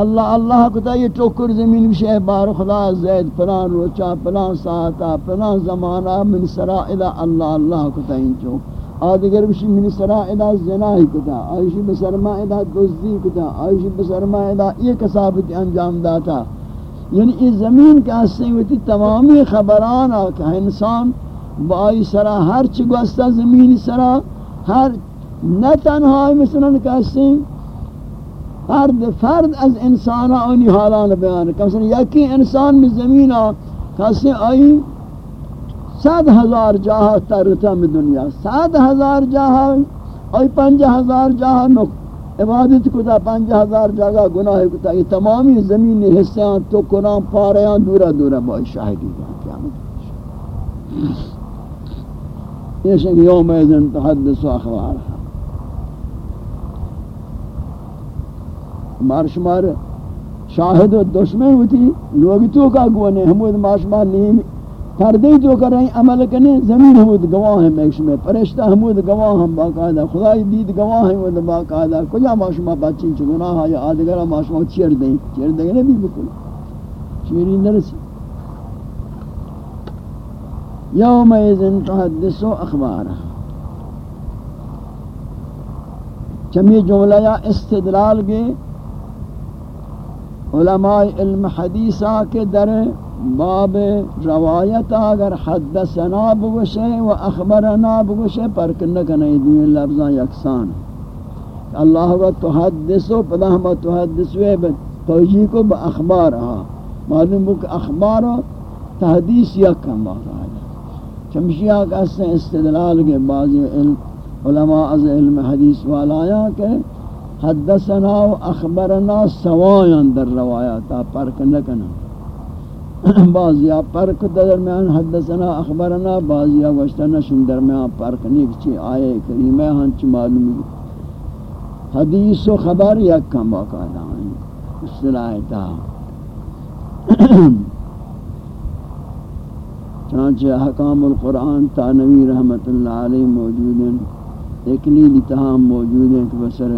اللہ اللہ کو تا یہ ٹوکر زمین بشے، بار خدا زید، پلان روچا، پلان ساعتا، پلان زمانہ، من سرا الہ اللہ اللہ کو تا انچو آدگر بشی من سرا الہ زناہی کو تا آئیشی بسرما الہ دزدی کو تا آئیشی بسرما الہ یہ کسابت انجام داتا. یعنی اس زمین کے حصے ہوتی تمامی خبران آکا انسان با آئی سرا ہر چگوستا زمین سرا ہر نہ تنہائی مثلا کہتے ہیں فرد فرد از انسان آنی حالان بیان کسی یکی انسان میں زمین کسی آئی سات ہزار جاہا ترتا میں دنیا سات ہزار جاہا آئی پنج ہزار جاہا نک عبادت کتا پنج ہزار جاگہ گناہ کتا یہ تمامی زمین حصیاں تو قرآن پاریاں دورا دورا بائی شاہدی جاہا قیامت یہ شک یوم ایزن تحدث و اخبارها مار شمار شاہد و دشمن ہوتی لوگ تو کا گوانے ہمود ماشمار نہیں پردے تو کر رہے عمل کرنے زمین ہمود گواہ ہیں میکش میں پرشتہ ہمود گواہ ہم باقاعدہ خدای دید گواہ ہیں وہ باقاعدہ کجا ماشما بچین چ گناہ یا ادگرا ماشما چیر دیں چیر دیں نہ بھی بالکل چیری نرسی یوم اذن تحدث اخبارہ چمی جملہ یا استدلال گئے علماء علم حدیثہ کے در باب روایت اگر حدثنا بگوشے و اخبرنا بگوشے پر کنکنے دوئے لفظاں یکسان. اللہ و تحدثو پدا ہم تحدثوے توجیہ کو با اخبار آہا معلوم بک اخبار و تحدیث یکم باقا ہے چمشیہ کا استدلال کے بعضی علماء از علم حدیث والا آیا کہ حدثنا و اخبرنا سوایان در روایاتا پرک نکنا بعضیا پرک درمیان حدثنا، اخبرنا بعضیا گوشتنا شن درمیان پرک نیک چی آئے کریمہ ہنچ معلومی حدیث و خبر یک کم باقاعدہ ہیں اصطلاح تا. چنانچہ حکام القرآن تانوی رحمت اللہ علیہ موجود ہیں. اکلیل تہام موجود ہیں کہ بسر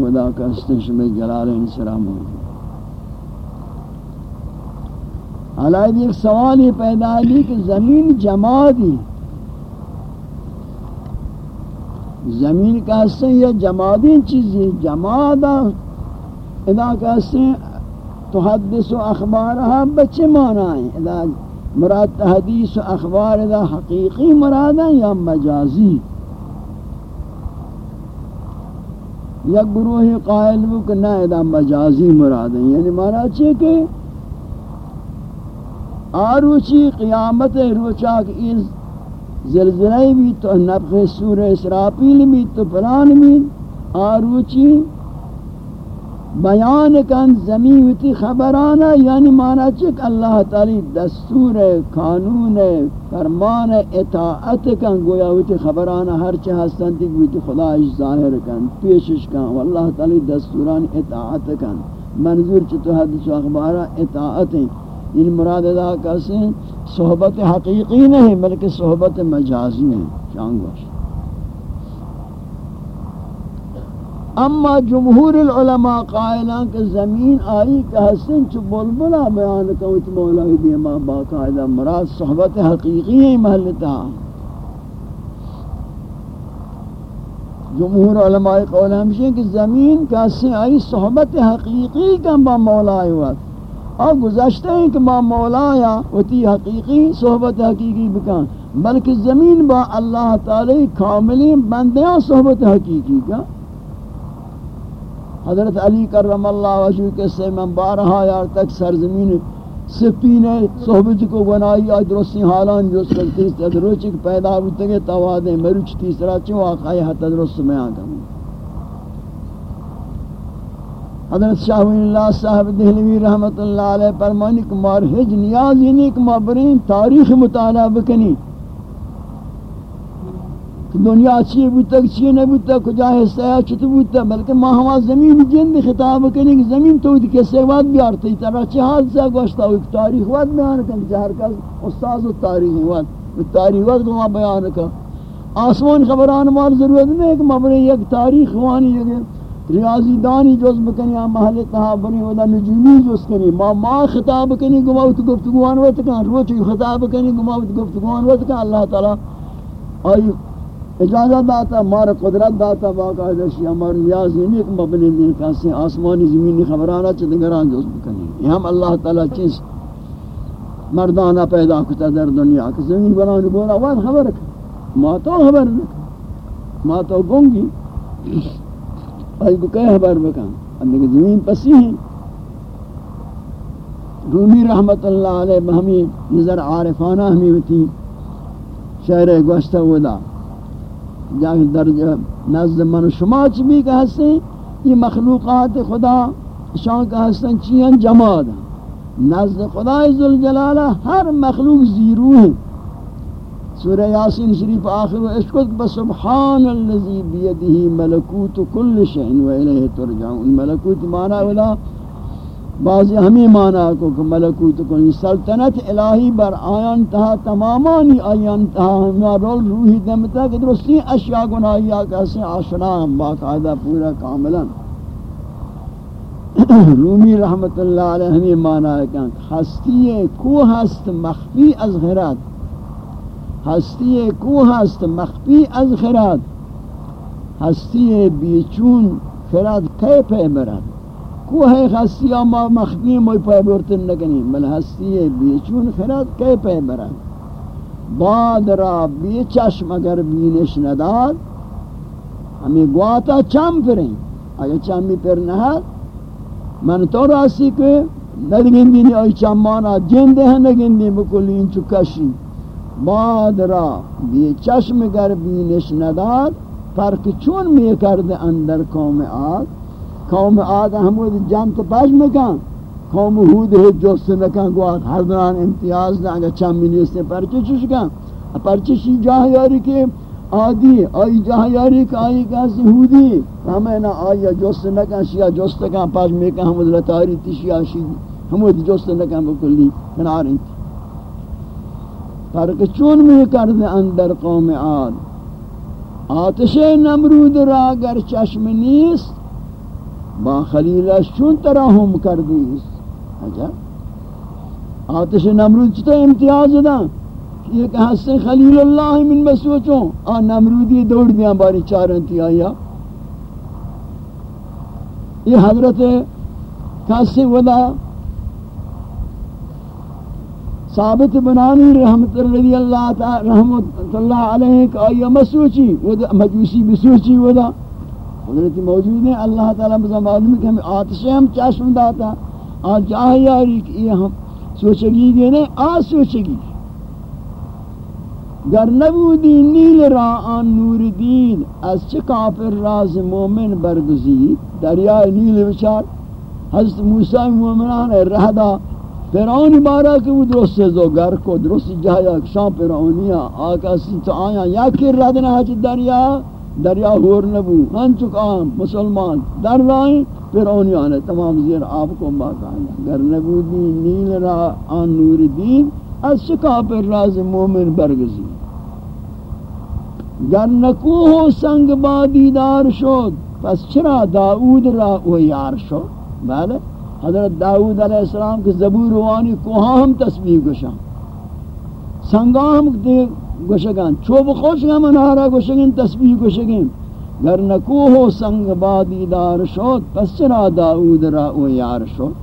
ودا کا استشم جلال انسرا انسلام حالات ایک سوال یہ پیدا ہے کہ زمین جمادی، زمین کا حصہ یا جمادی چیزی؟ جمادا، ادا کا حصہ تحدث و اخبارها بچے معنی؟ ہیں ادا مراد حدیث و اخبار ادا حقیقی مراد یا مجازی؟ یا گروہ قائل وہ نہ ادا مجازی مراد. یعنی مانا چاہے کہ آروچی قیامت روچا کہ اس زلزلہ بھی تو نبخ سور اسرافیل بھی تو پلان بھی آروچی بیان کن زمین وتی خبرانا یعنی مانا چک اللہ تعالی دستور قانون فرمان اطاعت کن، گویا وتی خبرانا ہر چہ ہستن تی وتی خدا ظاہر کن، پیشش کن، واللہ تعالی دستوران اطاعت کن۔ منظور چ حدیث و اخبار اطاعت ہیں۔ ان مراد ادا کسے صحبت حقیقی نہیں، بلکہ صحبت مجازی ہے چانگوش اما جمہور العلماء قائلان کہ زمین آئی کہ حسن چو بلبلا بیان کوت مولائی دیما باقاعدہ مراد صحبت حقیقی ہے محلتا جمہور علماء قول ہمشہ کہ زمین کا حسن آئی صحبت حقیقی کا با مولائی وقت. اور گزشتے ہیں کہ با مولایا وتی حقیقی صحبت حقیقی بکان بلکہ زمین با اللہ تعالی کاملی بندیاں صحبت حقیقی کا حضرت علی کرم اللہ وجہ کے سے من بارہا یار تک سرزمین سپینے صحبت کو بنائی، آج درستی حالان جو سکتی ہے روچک پیدا ہوتے گے توادیں مروچ تیسرا چو آقای حتی درست میں آگا ہوں۔ حضرت شاہ اللہ صاحب دہلوی رحمت اللہ علیہ فرمانی کہ مارہج نیاز ہی نہیں کہ مابرین تاریخ مطالعہ بکنی۔ دنیا چی بوتا چی نہ بوتا کجا حصہ ہے چت بوتا بلکہ ما ہوا زمین جن خطاب کرنے کہ زمین تو کے سواد بھی ارتی طرح چہ حادثہ گوشتا ہو تاریخ وقت بیان کر جہر کا استاد و تاریخ وقت تاریخ وقت ما بیان کا آسمان خبران مال ضرورت نہیں کہ مبرے یک تاریخ وانی یہ ریاضی دانی جز بکنی ہم محل تہا بنی ودا نجومی جز کنی. ما ما خطاب کنی، گماوت گفتگوان وقت کن روچی خطاب کنی، گماوت گفتگوان وقت کن اللہ تعالی آئی اجازت داتا، مار قدرت داتا باقاعدہ شی ہمار نیاز نہیں کہ مبنی دین کاسے آسمانی زمینی خبرانا چھ دگران جوز بکنی. یہ ہم اللہ تعالی چیز مردانہ پیدا کتا در دنیا. کہ زمین بنانی بولا واد خبر کر ما تو خبر نک ما تو گونگی آئی کو کئی خبر بکن اندھے کہ زمین پسی ہیں۔ رومی رحمت اللہ علیہ بہمی نظر عارفانہ ہمیں ہوتی۔ شہر گوشتہ ودا۔ جاگ درجہ نزد من شما چی بھی کہ ہستیں یہ مخلوقات خدا، شان کا ہستن چیئن جماد نزد خدا عزالجلالہ ہر مخلوق زیرو ہے سورہ یاسین شریف آخر و اشکت بسبحان اللذی بیدہی ملکوت کل شہن و الیہ ترجعون. ملکوت معنی اولا بعضی ہمیں مانا کو کہ ملکوت کو یعنی سلطنت الہی بر آیان تہا تمامانی آیان تہا ہمیں رول روحی دمتا کہ درستی اشیاء گناہی آکا سے آشنا ہم باقاعدہ پورا کاملا. رومی رحمت اللہ علیہ ہمیں مانا ہے کہ ہستی کو ہست، مخفی از خیرات ہستی کو ہست مخفی از خیرات ہستی بیچون خیرات کئی پہ مرد؟ کو ہے خاصی ما مخفی موی پای برتن نکنی بل ہستی بیچون خرد کے پہ برن باد را بی چشم اگر بینش نداد ہمیں گواتا چم پریں اگر چمی پر نہد من تو راسی کہ ندگندی نی آئی چمانا جندے ہیں نگندی بکلی انچو کشی. باد را بی چشم اگر بینش نداد فرق چون می کرده اندر قوم آد قوم آد حمود جنت پاش مکان قوم حود ہے جوست نکان گوات ہر دوران امتیاز نہ اگر چم منیستے پرچے چوش کان پرچے شی جاہ یاری کے آدی آئی جاہ یاری کا آئی کاسی حودی. ہمیں نہ آئی جوست نکان شیا جوست کان پاش مکان حمود لطاری تشیا شی حمود جوست نکان بکلی. کنار کناریں فرق چون میں کرد اندر قوم آد آتش نمرود را گر چشم نیست، با خلیلش چون ترحم کردیست؟ عجب. آتش نمرود چتا امتیاز دا یہ کہ حسن خلیل اللہ من مسوچوں آن نمرودی دوڑ دیاں باری چار انتیایا یہ حضرت کسی ودا ثابت بنانی رحمت رضی اللہ تعالی رحمت اللہ علیہ کہ آیا مسوچی ودا مجوسی بسوچی ودا حضرت موجود ہیں، اللہ تعالی بزا معلوم کہ ہمیں آتشیں ہم چاشم داتا آن جاہی یاری کہ یہ ہم سوچگی گئے نہیں آ سوچگی۔ گر نبودی نیل را آن نور دین، از چه کافر راز مومن برگزید دریای نیل بچار حضرت موسیٰ مومنان رہ دا فرعونی بارا کہ وہ درست زو گر کو درست جایا شام فرعونیا آقا سنت آیا یا کر رہ دینا ہے دریا دریا ہور نبو ہن چک چکام مسلمان در رائیں فرعونی آنے تمام زیر آپ کو باقایا گر نبو دین نیل را آن نور دین از شکا پر راز مومن برگزی گر نکوہ سنگ با دیدار شد پس چرا داود را وہ یار شد بله حضرت داود علیہ السلام کے زبور روانی کوہاں ہم تسبیح گشاں۔ سنگا ہم گشگان چوب خوش گا منارا گشگن تسبیح گشگن گر نکوہ سنگ با دیدار شد پس چرا داود را او یار شد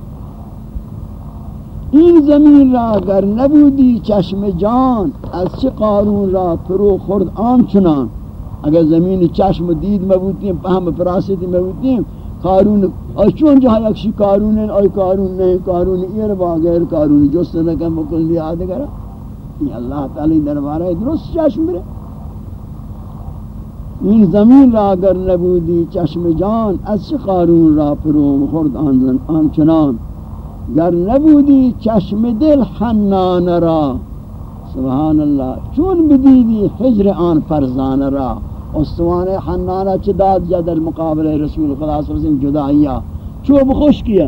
این زمین را گر نبودی چشم جان، از چه قارون را پرو خورد آن چنان۔ اگر زمین چشم دید مبودیم پهم فراستی مبودیم قارون چون جہاں یکشی قارون ہے اور قارون نہیں قارون ایر با غیر قارون جس نے مکل دی آدھ کرا یہ اللہ تعالی دربارہ درست چشم برے این زمین را اگر نبودی چشم جان از چه قارون را پرو خورد آن, آن چنان گر نبودی چشم دل حنان را. سبحان اللہ چون بدیدی حجر آن فرزان را. استوان حنانہ چداد داد جا در مقابل رسول خدا صلی اللہ علیہ وسلم جدائیہ. چوب خوش کیا